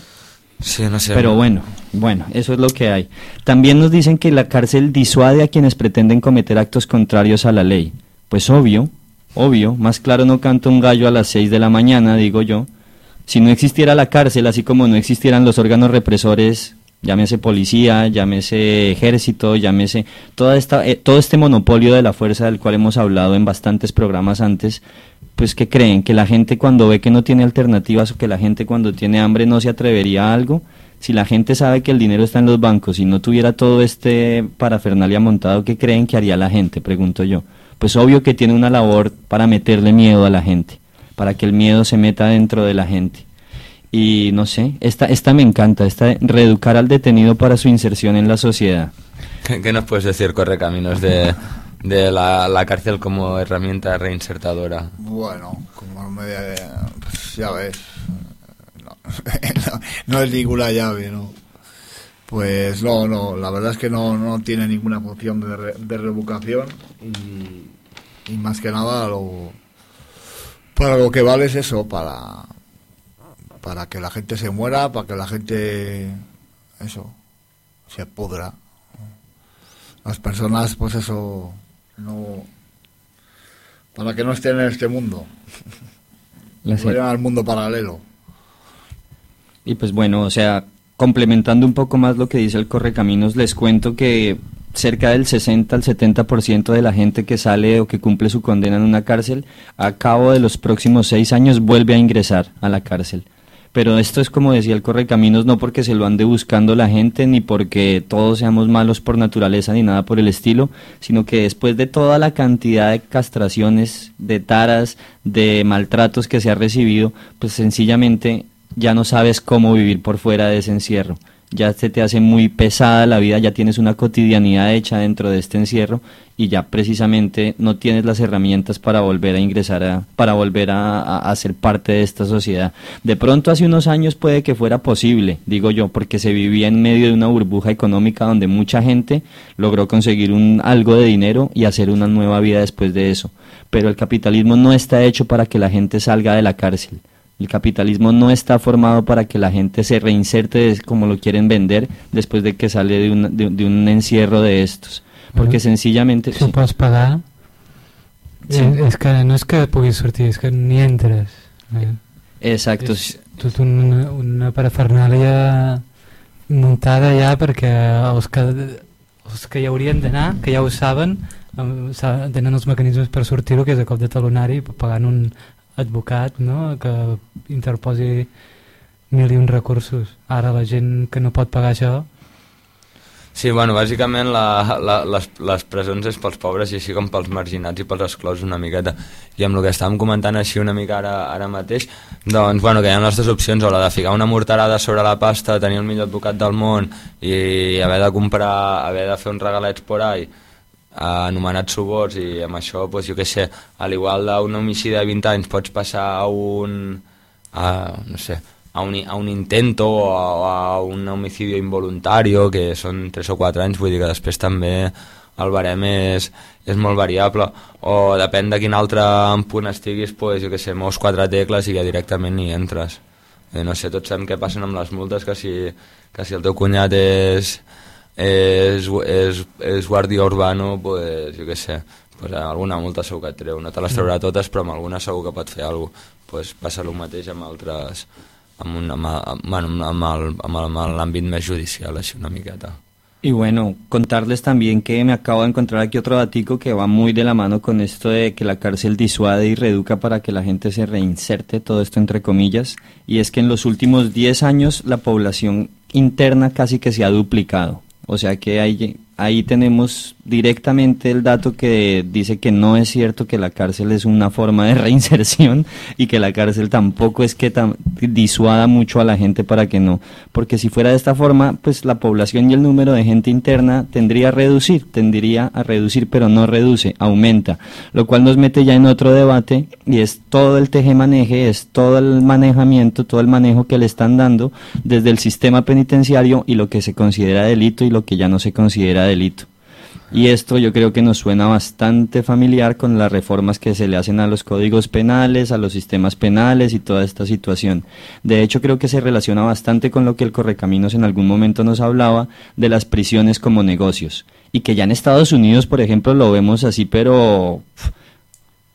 S4: Sí, no sé.
S3: Pero bueno, bueno, eso es lo que hay. También nos dicen que la cárcel disuade a quienes pretenden cometer actos contrarios a la ley. Pues obvio, obvio, más claro no canta un gallo a las 6 de la mañana, digo yo. Si no existiera la cárcel, así como no existieran los órganos represores, llámese policía, llámese ejército, llámese toda esta, eh, todo este monopolio de la fuerza del cual hemos hablado en bastantes programas antes, pues que creen que la gente cuando ve que no tiene alternativas o que la gente cuando tiene hambre no se atrevería a algo, si la gente sabe que el dinero está en los bancos y no tuviera todo este parafernalia montado, ¿qué creen que haría la gente? Pregunto yo. Pues obvio que tiene una labor para meterle miedo a la gente, para que el miedo se meta dentro de la gente. Y no sé, esta, esta me encanta, esta reeducar al detenido para su inserción en la sociedad.
S4: ¿Qué, qué nos puedes decir, Correcaminos, de, de la, la cárcel como herramienta reinsertadora?
S5: Bueno, como media de... Pues ya ves. No, no, es ninguna llave, ¿no? Pues no, no, la verdad es que no, no tiene ninguna función de, re- de reeducación y, y más que nada lo, para lo que vale es eso, para, para que la gente se muera, para que la gente, eso, se pudra. Las personas, pues eso, no, para que no estén en este mundo, vayan al mundo paralelo.
S3: Y pues bueno, o sea, complementando un poco más lo que dice el Correcaminos, les cuento que cerca del 60 al 70% de la gente que sale o que cumple su condena en una cárcel, a cabo de los próximos seis años vuelve a ingresar a la cárcel. Pero esto es como decía el Correcaminos, no porque se lo ande buscando la gente, ni porque todos seamos malos por naturaleza, ni nada por el estilo, sino que después de toda la cantidad de castraciones, de taras, de maltratos que se ha recibido, pues sencillamente ya no sabes cómo vivir por fuera de ese encierro. Ya se te hace muy pesada la vida, ya tienes una cotidianidad hecha dentro de este encierro y ya precisamente no tienes las herramientas para volver a ingresar, a, para volver a, ser parte de esta sociedad. De pronto hace unos años puede que fuera posible, digo yo, porque se vivía en medio de una burbuja económica donde mucha gente logró conseguir un, algo de dinero y hacer una nueva vida después de eso. Pero el capitalismo no está hecho para que la gente salga de la cárcel. El capitalismo no está formado para que la gente se reinserte como lo quieren vender después de que sale de un, de, de un encierro de estos. Porque
S6: Bueno,
S3: sencillamente...
S6: Si
S3: sí.
S6: pots pagar,
S3: Sí.
S6: eh, és que no és que puguis sortir, és que ni entres. Eh,
S3: Exacto.
S6: És tot una, una parafernàlia muntada ja perquè els que, els que hi haurien d'anar, que ja ho saben, eh, tenen els mecanismes per sortir-ho, que és a cop de talonari, pagant un advocat no? que interposi mil i un recursos. Ara la gent que no pot pagar això
S4: Sí, bueno, bàsicament la, la, les, les presons és pels pobres i així com pels marginats i pels exclosos una miqueta. I amb el que estàvem comentant així una mica ara, ara mateix, doncs, bueno, que hi ha les dues opcions, o la de ficar una morterada sobre la pasta, tenir el millor advocat del món i haver de comprar, haver de fer uns regalets por ahí, anomenats suborns i amb això, doncs, jo què sé, a l'igual d'un homicidi de 20 anys pots passar a un, a, no sé, a un, a un intento o a, a un homicidio involuntario que són 3 o 4 anys, vull dir que després també el barem és, és molt variable. O depèn de quin altre punt estiguis, pues, jo què sé, mous quatre tecles i ja directament hi entres. Eh, no sé, tots sabem què passen amb les multes que si, que si el teu cunyat és és, és, és guàrdia urbano pues, jo què sé, pues, alguna multa segur que et treu, no te les traurà totes però amb alguna segur que pot fer alguna cosa. Pues, passa el mateix amb altres amb, un, amb, amb, amb, amb, el, amb l'àmbit més judicial així una miqueta.
S3: Y bueno, contarles también que me acabo de encontrar aquí otro datico que va muy de la mano con esto de que la cárcel disuade y reeduca para que la gente se reinserte, todo esto entre comillas, y es que en los últimos 10 años la población interna casi que se ha duplicado. O sea que ahí, ahí tenemos directamente el dato que dice que no es cierto que la cárcel es una forma de reinserción y que la cárcel tampoco es que disuada mucho a la gente para que no. Porque si fuera de esta forma, pues la población y el número de gente interna tendría a reducir, tendría a reducir, pero no reduce, aumenta. Lo cual nos mete ya en otro debate y es todo el tejemaneje, es todo el manejamiento, todo el manejo que le están dando desde el sistema penitenciario y lo que se considera delito y lo que ya no se considera delito. Y esto yo creo que nos suena bastante familiar con las reformas que se le hacen a los códigos penales, a los sistemas penales y toda esta situación. De hecho, creo que se relaciona bastante con lo que el Correcaminos en algún momento nos hablaba de las prisiones como negocios. Y que ya en Estados Unidos, por ejemplo, lo vemos así, pero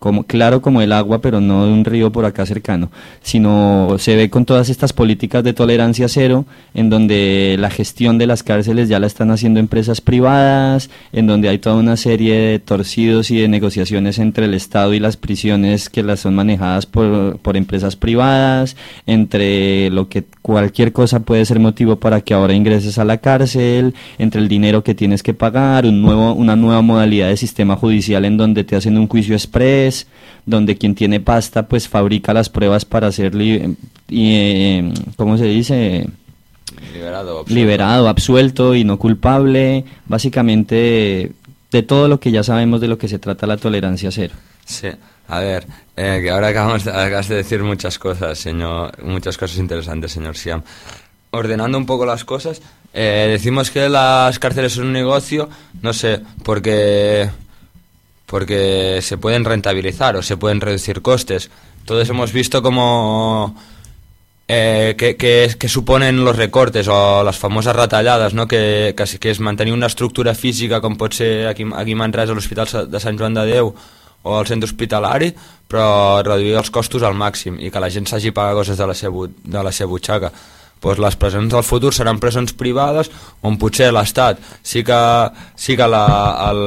S3: como, claro como el agua, pero no de un río por acá cercano, sino se ve con todas estas políticas de tolerancia cero, en donde la gestión de las cárceles ya la están haciendo empresas privadas, en donde hay toda una serie de torcidos y de negociaciones entre el Estado y las prisiones que las son manejadas por, por empresas privadas, entre lo que cualquier cosa puede ser motivo para que ahora ingreses a la cárcel, entre el dinero que tienes que pagar, un nuevo, una nueva modalidad de sistema judicial en donde te hacen un juicio express, donde quien tiene pasta pues fabrica las pruebas para ser, li y, eh, ¿cómo se dice?
S4: Liberado, absuelto.
S3: liberado, absuelto y no culpable, básicamente de todo lo que ya sabemos de lo que se trata la tolerancia cero.
S4: Sí, a ver, eh, que ahora acabamos acabas de decir muchas cosas, señor, muchas cosas interesantes, señor Siam. Ordenando un poco las cosas, eh, decimos que las cárceles son un negocio, no sé, porque porque se pueden rentabilizar o se pueden reducir costes. Todos hemos visto como eh, que, que, que, suponen los recortes o las famoses retalladas, no? que, que, que és mantenir una estructura física com pot ser aquí, aquí Manresa, a l'Hospital de Sant Joan de Déu o al centre hospitalari, però reduir els costos al màxim i que la gent s'hagi pagat coses de la seva, de la seva butxaca doncs les presons del futur seran presons privades on potser l'Estat sí que, sí que la, el,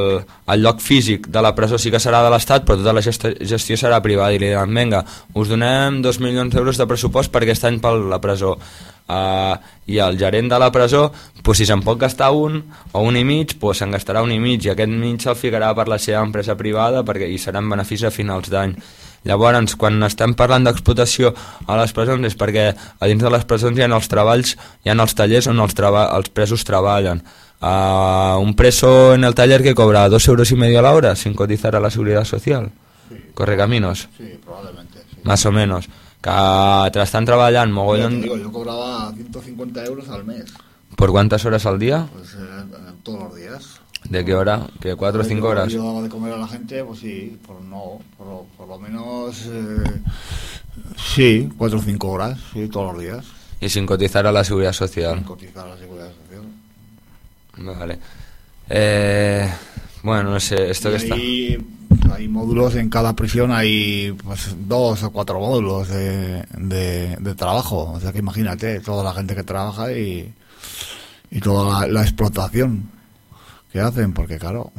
S4: el lloc físic de la presó sí que serà de l'Estat però tota la gestió, serà privada. I li diran, vinga, us donem dos milions d'euros de pressupost per aquest any per la presó. Uh, i el gerent de la presó pues, si se'n pot gastar un o un i mig pues, se'n gastarà un i mig. I aquest mig se'l ficarà per la seva empresa privada perquè hi seran beneficis a finals d'any Llavors, quan estem parlant d'explotació a les presons és perquè a dins de les presons hi ha els treballs, hi ha els tallers on els, els presos treballen. Uh, un preso en el taller que cobra dos euros y medio a la hora sin cotizar a la seguridad social. Sí. Corre caminos.
S5: Sí, probablemente. Sí.
S4: Más o menos. Que te la están trabajando mogollón.
S5: Digo, yo cobraba 150 euros al mes.
S4: ¿Por cuántas horas al día?
S5: Pues eh, todos los días.
S4: ¿De qué hora? ¿Que cuatro o cinco horas?
S5: Yo daba de comer a la gente, pues sí, por, no, por, por lo menos, eh, sí, cuatro o cinco horas, sí, todos los días.
S4: ¿Y sin cotizar a la seguridad social?
S5: Sin cotizar a la seguridad social.
S4: Vale. Eh, bueno, no sé, esto
S5: y
S4: que
S5: ahí,
S4: está...
S5: Hay módulos, en cada prisión hay pues, dos o cuatro módulos de, de, de trabajo. O sea que imagínate, toda la gente que trabaja y, y toda la, la explotación que hacen, porque claro.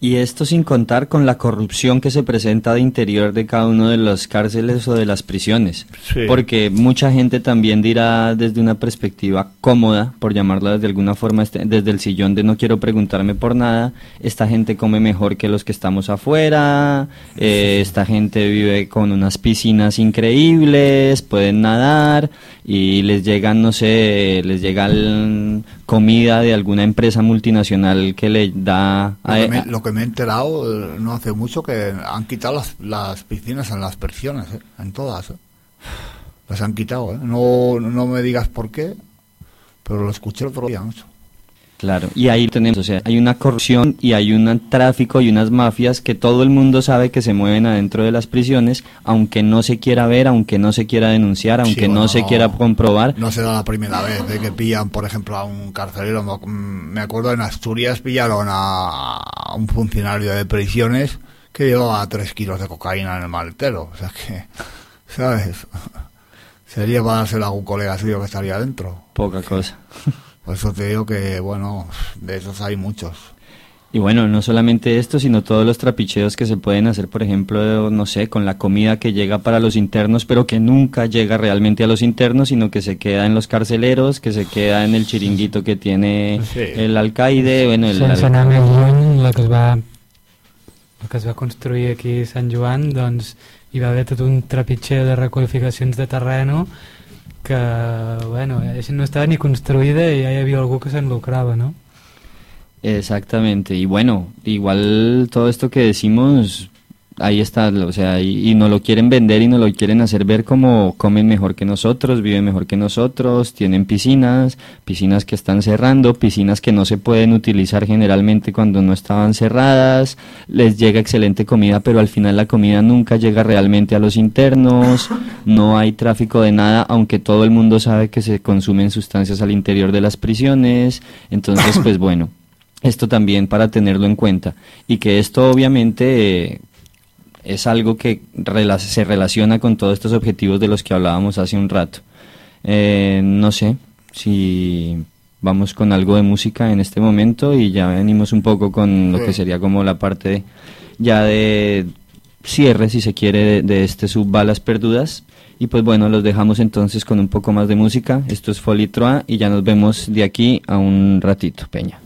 S3: Y esto sin contar con la corrupción que se presenta de interior de cada uno de las cárceles o de las prisiones.
S5: Sí.
S3: Porque mucha gente también dirá desde una perspectiva cómoda, por llamarla de alguna forma, este, desde el sillón de no quiero preguntarme por nada, esta gente come mejor que los que estamos afuera, eh, esta gente vive con unas piscinas increíbles, pueden nadar y les llegan, no sé, les llega comida de alguna empresa multinacional que le da...
S5: Lo que, me, lo me he enterado eh, no hace mucho que han quitado las, piscinas en las pensiones, ¿eh? en todas. ¿eh? Las han quitado, ¿eh? No, no me digas por qué, pero lo escuché el otro día mucho.
S3: Claro, y ahí tenemos, o sea, hay una corrupción y hay un tráfico y unas mafias que todo el mundo sabe que se mueven adentro de las prisiones, aunque no se quiera ver, aunque no se quiera denunciar, aunque
S5: Sí,
S3: no se quiera comprobar.
S5: No será la primera vez de que pillan, por ejemplo, a un carcelero. Me- Me acuerdo en Asturias pillaron a un funcionario de prisiones que llevaba tres kilos de cocaína en el maletero. O sea que, ¿sabes? Sería para dárselo a algún colega suyo que estaría dentro.
S3: Poca cosa.
S5: Por eso te digo que, bueno, de esos hay muchos.
S3: Y bueno, no solamente esto, sino todos los trapicheos que se pueden hacer, por ejemplo, no sé, con la comida que llega para los internos, pero que nunca llega realmente a los internos, sino que se queda en los carceleros, que se queda en el chiringuito que tiene
S5: Sí.
S3: el alcaide, bueno, el...
S6: Sense anar més lluny, la que es va la que es va construir aquí a Sant Joan, doncs hi va haver tot un trepitger de requalificacions de terreno que, bueno, no estava ni construïda i ja hi havia algú que se'n lucrava, no?
S3: Exactamente, y bueno, igual todo esto que decimos ahí está, o sea, y, y nos lo quieren vender y nos lo quieren hacer ver como comen mejor que nosotros, viven mejor que nosotros, tienen piscinas, piscinas que están cerrando, piscinas que no se pueden utilizar generalmente cuando no estaban cerradas, les llega excelente comida, pero al final la comida nunca llega realmente a los internos, no hay tráfico de nada, aunque todo el mundo sabe que se consumen sustancias al interior de las prisiones, entonces pues bueno. Esto también para tenerlo en cuenta y que esto obviamente eh, es algo que rela- se relaciona con todos estos objetivos de los que hablábamos hace un rato. Eh, no sé si vamos con algo de música en este momento y ya venimos un poco con lo que sería como la parte de- ya de cierre, si se quiere, de, de este sub Balas Perdudas. Y pues bueno, los dejamos entonces con un poco más de música. Esto es Folitroa y ya nos vemos de aquí a un ratito, Peña.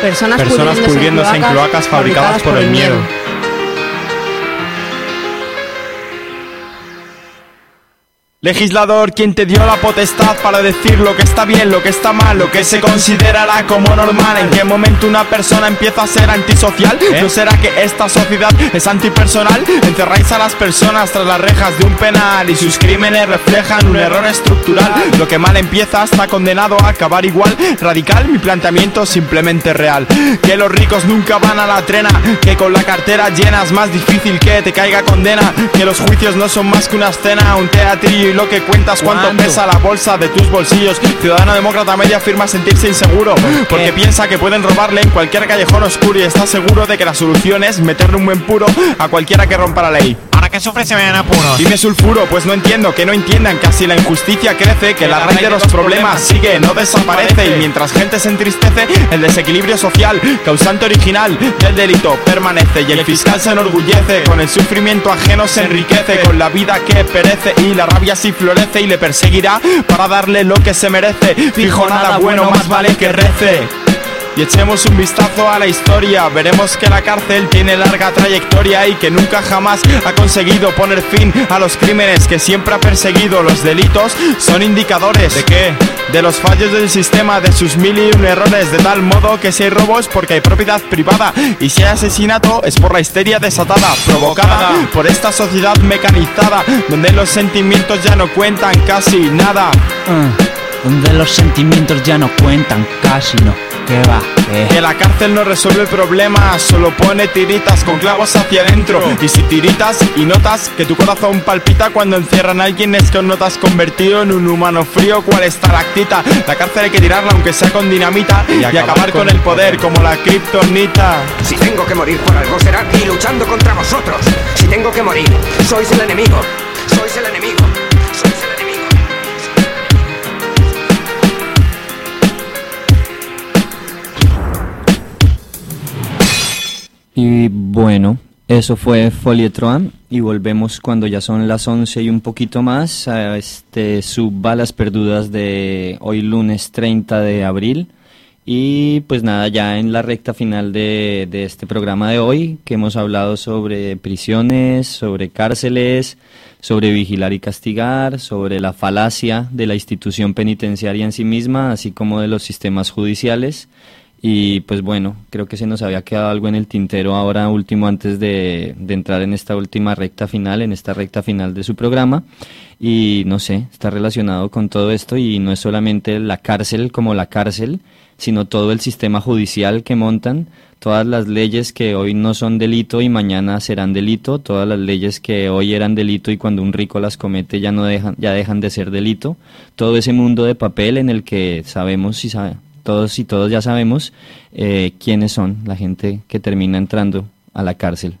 S11: Personas,
S12: Personas pudriéndose en cloacas fabricadas por el miedo. Legislador, quien te dio la potestad para decir lo que está bien, lo que está mal, lo que se considerará como normal. ¿En qué momento una persona empieza a ser antisocial? ¿No será que esta sociedad es antipersonal? Encerráis a las personas tras las rejas de un penal y sus crímenes reflejan un error estructural. Lo que mal empieza está condenado a acabar igual. Radical, mi planteamiento simplemente real. Que los ricos nunca van a la trena, que con la cartera llena es más difícil que te caiga condena. Que los juicios no son más que una escena, un teatrillo y lo que cuentas cuánto
S11: ¿Cuánto?
S12: pesa la bolsa de tus bolsillos. Ciudadano demócrata media afirma sentirse inseguro porque piensa que pueden robarle en cualquier callejón oscuro y está seguro de que la solución es meterle un buen puro a cualquiera que rompa la ley.
S13: Ahora que sufre se ven apuros.
S12: Dime sulfuro, pues no entiendo que no entiendan que así la injusticia crece, que la raíz de los problemas sigue, no desaparece y mientras gente se entristece, el desequilibrio social, causante original del delito permanece y el fiscal se enorgullece, con el sufrimiento ajeno se enriquece, con la vida que perece y la rabia sí florece y le perseguirá para darle lo que se merece. Fijo nada bueno, más vale que rece. Y echemos un vistazo a la historia, veremos que la cárcel tiene larga trayectoria y que nunca jamás ha conseguido poner fin a los crímenes que siempre ha perseguido. Los delitos son indicadores de qué? De los fallos del sistema, de sus mil y un errores, de tal modo que si hay robos porque hay propiedad privada y si hay asesinato es por la histeria desatada, provocada por esta sociedad mecanizada, donde los sentimientos ya no cuentan casi nada.
S10: donde los sentimientos ya no cuentan, casi no. ¿Qué?
S12: Que la cárcel no resuelve problemas, solo pone tiritas con clavos hacia adentro. Y si tiritas y notas que tu corazón palpita cuando encierran a alguien, es que no te has convertido en un humano frío cual estalactita. La cárcel hay que tirarla aunque sea con dinamita y, acabar, con, el poder como la kriptonita.
S14: Si tengo que morir por algo será aquí luchando contra vosotros. Si tengo que morir, sois el enemigo. Sois el enemigo.
S3: Y bueno, eso fue Folietroan y volvemos cuando ya son las 11 y un poquito más a este sub balas perdudas de hoy lunes 30 de abril. Y pues nada, ya en la recta final de, de este programa de hoy, que hemos hablado sobre prisiones, sobre cárceles, sobre vigilar y castigar, sobre la falacia de la institución penitenciaria en sí misma, así como de los sistemas judiciales. Y pues bueno, creo que se nos había quedado algo en el tintero ahora último antes de, de entrar en esta última recta final, en esta recta final de su programa. Y no sé, está relacionado con todo esto y no es solamente la cárcel como la cárcel, sino todo el sistema judicial que montan, todas las leyes que hoy no son delito y mañana serán delito, todas las leyes que hoy eran delito y cuando un rico las comete ya no dejan, ya dejan de ser delito, todo ese mundo de papel en el que sabemos y sabe, todos y todos ya sabemos eh, quiénes son la gente que termina entrando a la cárcel.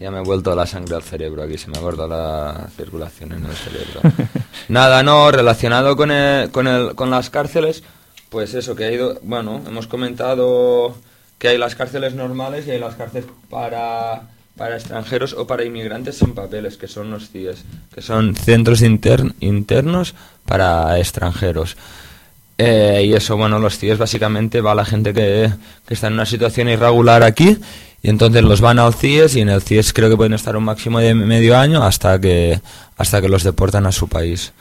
S4: Ya me he vuelto la sangre al cerebro aquí, se me ha cortado la circulación en el cerebro. Nada, no, relacionado con, el- con, el, con las cárceles, pues eso, que ha ido, bueno, hemos comentado que hay las cárceles normales y hay las cárceles para, para extranjeros o para inmigrantes sin papeles, que son los CIES, que son centros intern- internos para extranjeros. Eh, y eso, bueno, los CIES básicamente va a la gente que, que está en una situación irregular aquí y entonces los van al CIES y en el CIES creo que pueden estar un máximo de medio año hasta que, hasta que los deportan a su país.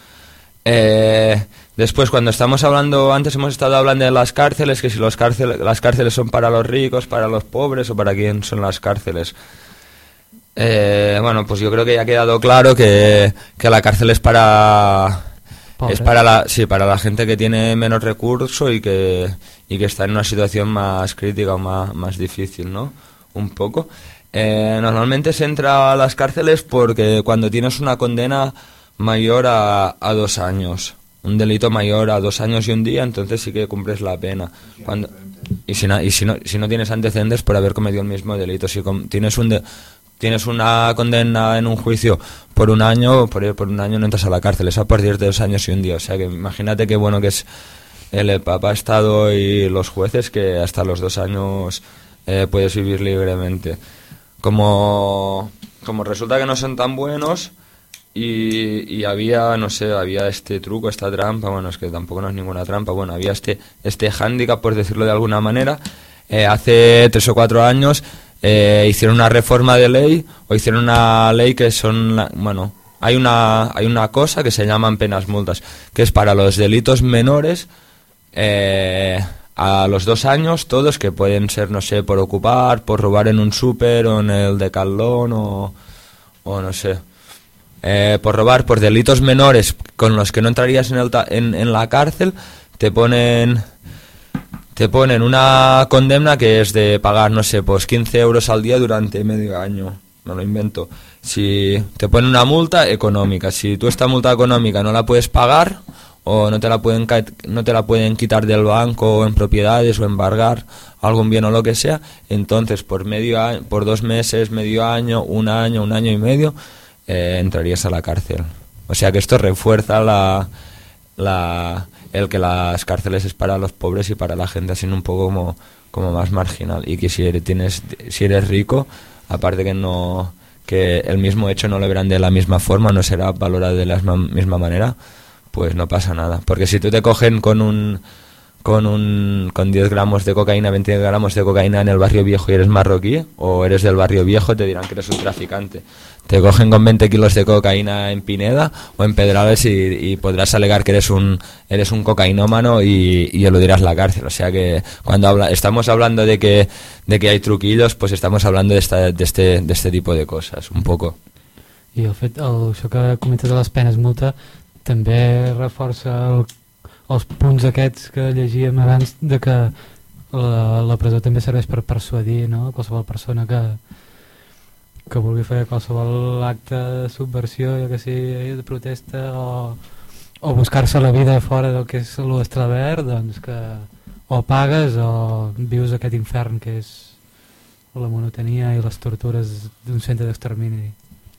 S4: Eh, después, cuando estamos hablando, antes hemos estado hablando de las cárceles, que si los cárceles, las cárceles son para los ricos, para los pobres o para quién son las cárceles. Eh, bueno, pues yo creo que ya ha quedado claro que, que la cárcel es para es para la sí para la gente que tiene menos recursos y que y que está en una situación más crítica o más, más difícil, ¿no? Un poco. Eh, normalmente se entra a las cárceles porque cuando tienes una condena mayor a, a dos años, un delito mayor a dos años y un día, entonces sí que cumples la pena. Cuando, y si, y si, no, si no tienes antecedentes por haber cometido el mismo delito, si tienes un tienes una condena en un juicio por un año, por, por un año no entras a la cárcel, es a partir de dos años y un día. O sea que imagínate qué bueno que es el Papa Estado y los jueces que hasta los dos años eh, puedes vivir libremente. Como, como resulta que no son tan buenos y, había, no sé, había este truco, esta trampa, bueno, es que tampoco no es ninguna trampa, bueno, había este, este hándicap, por decirlo de alguna manera, eh, hace tres o cuatro años eh, hicieron una reforma de ley o hicieron una ley que son, bueno, hay una, hay una cosa que se llaman penas multas, que es para los delitos menores eh, a los dos años, todos que pueden ser, no sé, por ocupar, por robar en un súper o en el decalón o, o no sé. Eh, por robar por delitos menores con los que no entrarías en, el en, en la cárcel, te ponen te ponen una condena que es de pagar, no sé, pues 15 euros al día durante medio año. No lo invento. Si te ponen una multa económica, si tú esta multa económica no la puedes pagar o no te la pueden no te la pueden quitar del banco o en propiedades o embargar algún bien o lo que sea, entonces por medio por dos meses, medio año, un año, un año y medio eh, entrarías a la cárcel. O sea que esto refuerza la, la el que las cárceles es para los pobres y para la gente así un poco como, como más marginal. Y que si eres, tienes si eres rico aparte que no que el mismo hecho no lo verán de la misma forma no será valorado de la misma manera pues no pasa nada. Porque si tú te cogen con un con un con 10 gramos de cocaína 20 gramos de cocaína en el barrio viejo y eres marroquí o eres del barrio viejo te dirán que eres un traficante te cogen con 20 kilos de cocaína en Pineda o en Pedrales y, podrás alegar que eres un eres un cocainómano y, y eludirás la cárcel. O sea que cuando habla, estamos hablando de que, de que hay truquillos, pues estamos hablando de, esta, de, este, de este tipo de cosas, un poco.
S6: I el fet, el, això que comentes de les penes multa també reforça el, els punts aquests que llegíem abans de que la, la presó també serveix per persuadir no? qualsevol persona que, que vulgui fer qualsevol acte de subversió, ja que sigui de protesta o, o buscar-se la vida fora del que és l'Estravert, doncs que o pagues o vius aquest infern que és la monotonía y las torturas de un centro de exterminio,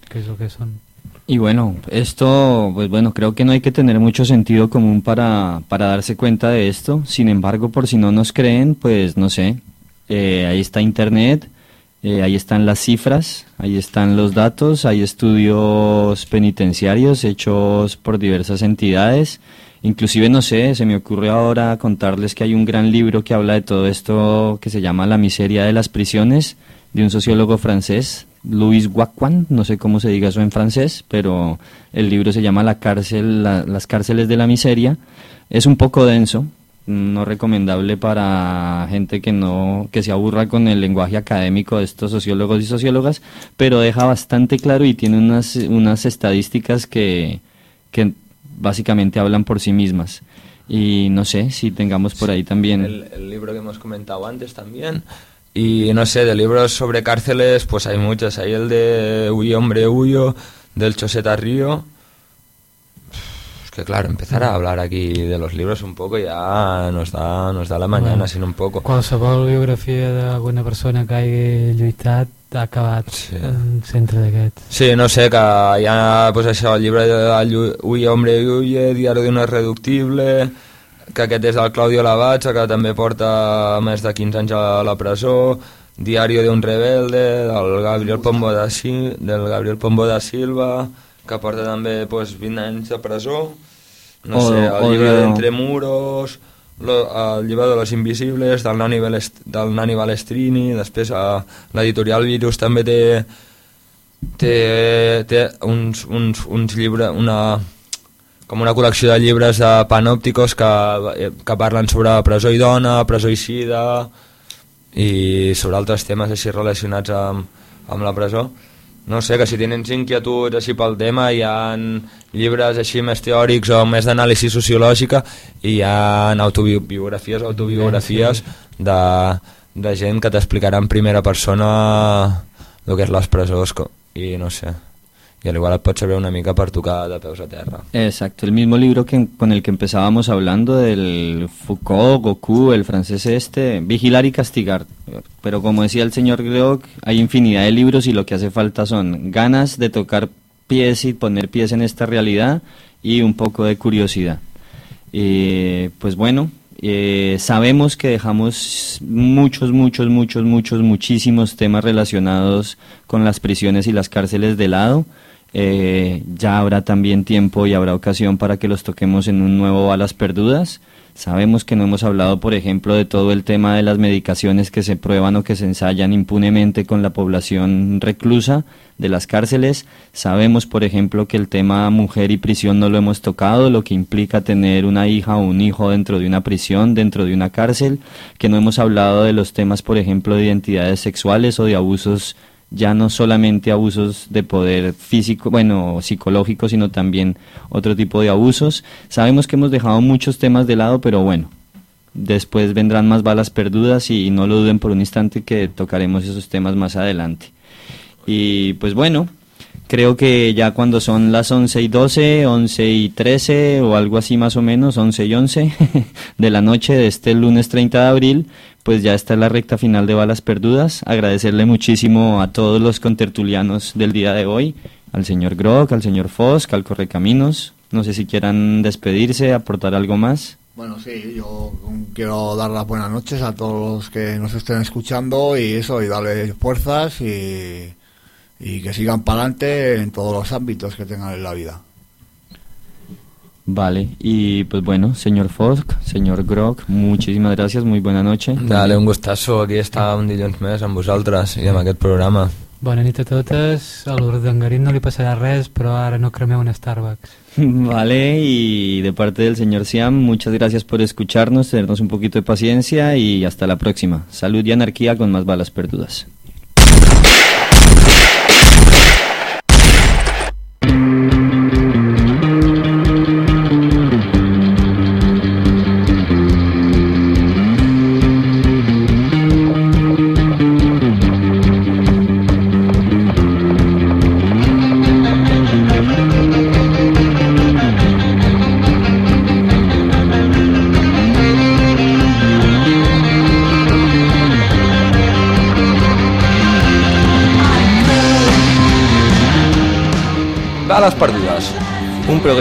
S6: que es lo que son.
S3: Y bueno, esto, pues bueno, creo que no hay que tener mucho sentido común para, para darse cuenta de esto. Sin embargo, por si no nos creen, pues no sé, eh, ahí está Internet, eh, ahí están las cifras, ahí están los datos, hay estudios penitenciarios hechos por diversas entidades. Inclusive, no sé, se me ocurre ahora contarles que hay un gran libro que habla de todo esto que se llama La miseria de las prisiones, de un sociólogo francés, Louis Waquan, no sé cómo se diga eso en francés, pero el libro se llama La cárcel, Las cárceles de la miseria. Es un poco denso, no recomendable para gente que no que se aburra con el lenguaje académico de estos sociólogos y sociólogas, pero deja bastante claro y tiene unas unas estadísticas que que básicamente hablan por sí mismas. Y no sé si tengamos por ahí también
S4: el, libro que hemos comentado antes también. Y no sé, de libros sobre cárceles, pues hay muchos. Hay el de Huyo, hombre, huyo, del Choseta Río que claro, empezar a hablar aquí de los libros un poco ya nos da, nos da la mañana, bueno, sino un poco.
S6: Qualsevol biografia d'alguna persona que hagi lluitat ha acabat sí. en centre d'aquest.
S4: Sí, no sé, que hi ha pues, això, el llibre de Uy, hombre, huye, diari d'un irreductible, que aquest és del Claudio Lavatxa, que també porta més de 15 anys a la presó, Diario de un rebelde, del Gabriel Pombo de, del Gabriel Pombo de Silva, que porta també pues, 20 anys de presó, no o, sé, el llibre de... d'Entre Muros, lo, el llibre de los invisibles del Nani, Balest, del Nani Balestrini després a l'editorial Virus també té té, té uns, uns, uns llibres una, com una col·lecció de llibres de panòpticos que, que parlen sobre presó i dona, presó i sida i sobre altres temes així relacionats amb, amb la presó. No sé, que si tens inquietuds així pel tema hi ha llibres així més teòrics o més d'anàlisi sociològica i hi ha autobiografies autobiografies de, de gent que t'explicarà en primera persona el que és les presons i no sé y al igual puedes saber una mica per tocar de peus.
S3: Exacto, el mismo libro que, con el que empezábamos hablando del Foucault, Goku, el francés este, Vigilar y Castigar. Pero como decía el señor Greok, hay infinidad de libros y lo que hace falta son ganas de tocar pies y poner pies en esta realidad y un poco de curiosidad. Y pues bueno, eh, sabemos que dejamos muchos, muchos, muchos, muchos, muchísimos temas relacionados con las prisiones y las cárceles de lado. Eh, ya habrá también tiempo y habrá ocasión para que los toquemos en un nuevo Balas Perdudas. Sabemos que no hemos hablado, por ejemplo, de todo el tema de las medicaciones que se prueban o que se ensayan impunemente con la población reclusa de las cárceles. Sabemos, por ejemplo, que el tema mujer y prisión no lo hemos tocado, lo que implica tener una hija o un hijo dentro de una prisión, dentro de una cárcel, que no hemos hablado de los temas, por ejemplo, de identidades sexuales o de abusos ya no solamente abusos de poder físico, bueno, psicológico, sino también otro tipo de abusos. Sabemos que hemos dejado muchos temas de lado, pero bueno, después vendrán más balas perdudas y no lo duden por un instante que tocaremos esos temas más adelante. Y pues bueno, creo que ya cuando son las 11 y 12, 11 y 13 o algo así más o menos, 11 y 11 de la noche de este lunes 30 de abril, pues ya está la recta final de Balas Perdudas. Agradecerle muchísimo a todos los contertulianos del día de hoy, al señor Grock, al señor Fosk, al Correcaminos. No sé si quieran despedirse, aportar algo más.
S5: Bueno, sí, yo quiero dar las buenas noches a todos los que nos estén escuchando y eso, y darles fuerzas y, y que sigan para adelante en todos los ámbitos que tengan en la vida.
S3: Vale, y pues bueno, señor Fosk, señor Grock, muchísimas gracias, muy buena noche.
S4: Dale, un gustazo, aquí està un dilluns més amb vosaltres i amb aquest programa.
S6: Bona nit a totes, a l'Urdangarín no li passarà res, però ara no cremeu un Starbucks.
S3: Vale, y de parte del señor Siam, muchas gracias por escucharnos, tenernos un poquito de paciencia y hasta la próxima. Salud y anarquía con más balas perdudas.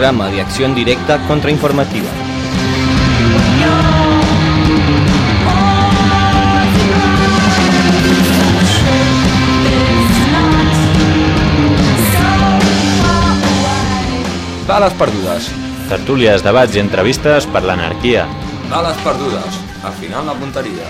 S1: Programa de acción directa contrainformativa. Bales perdudes.
S2: Tertúlies, debats i entrevistes per l'anarquia.
S4: Bales perdudes. Al final la punteria.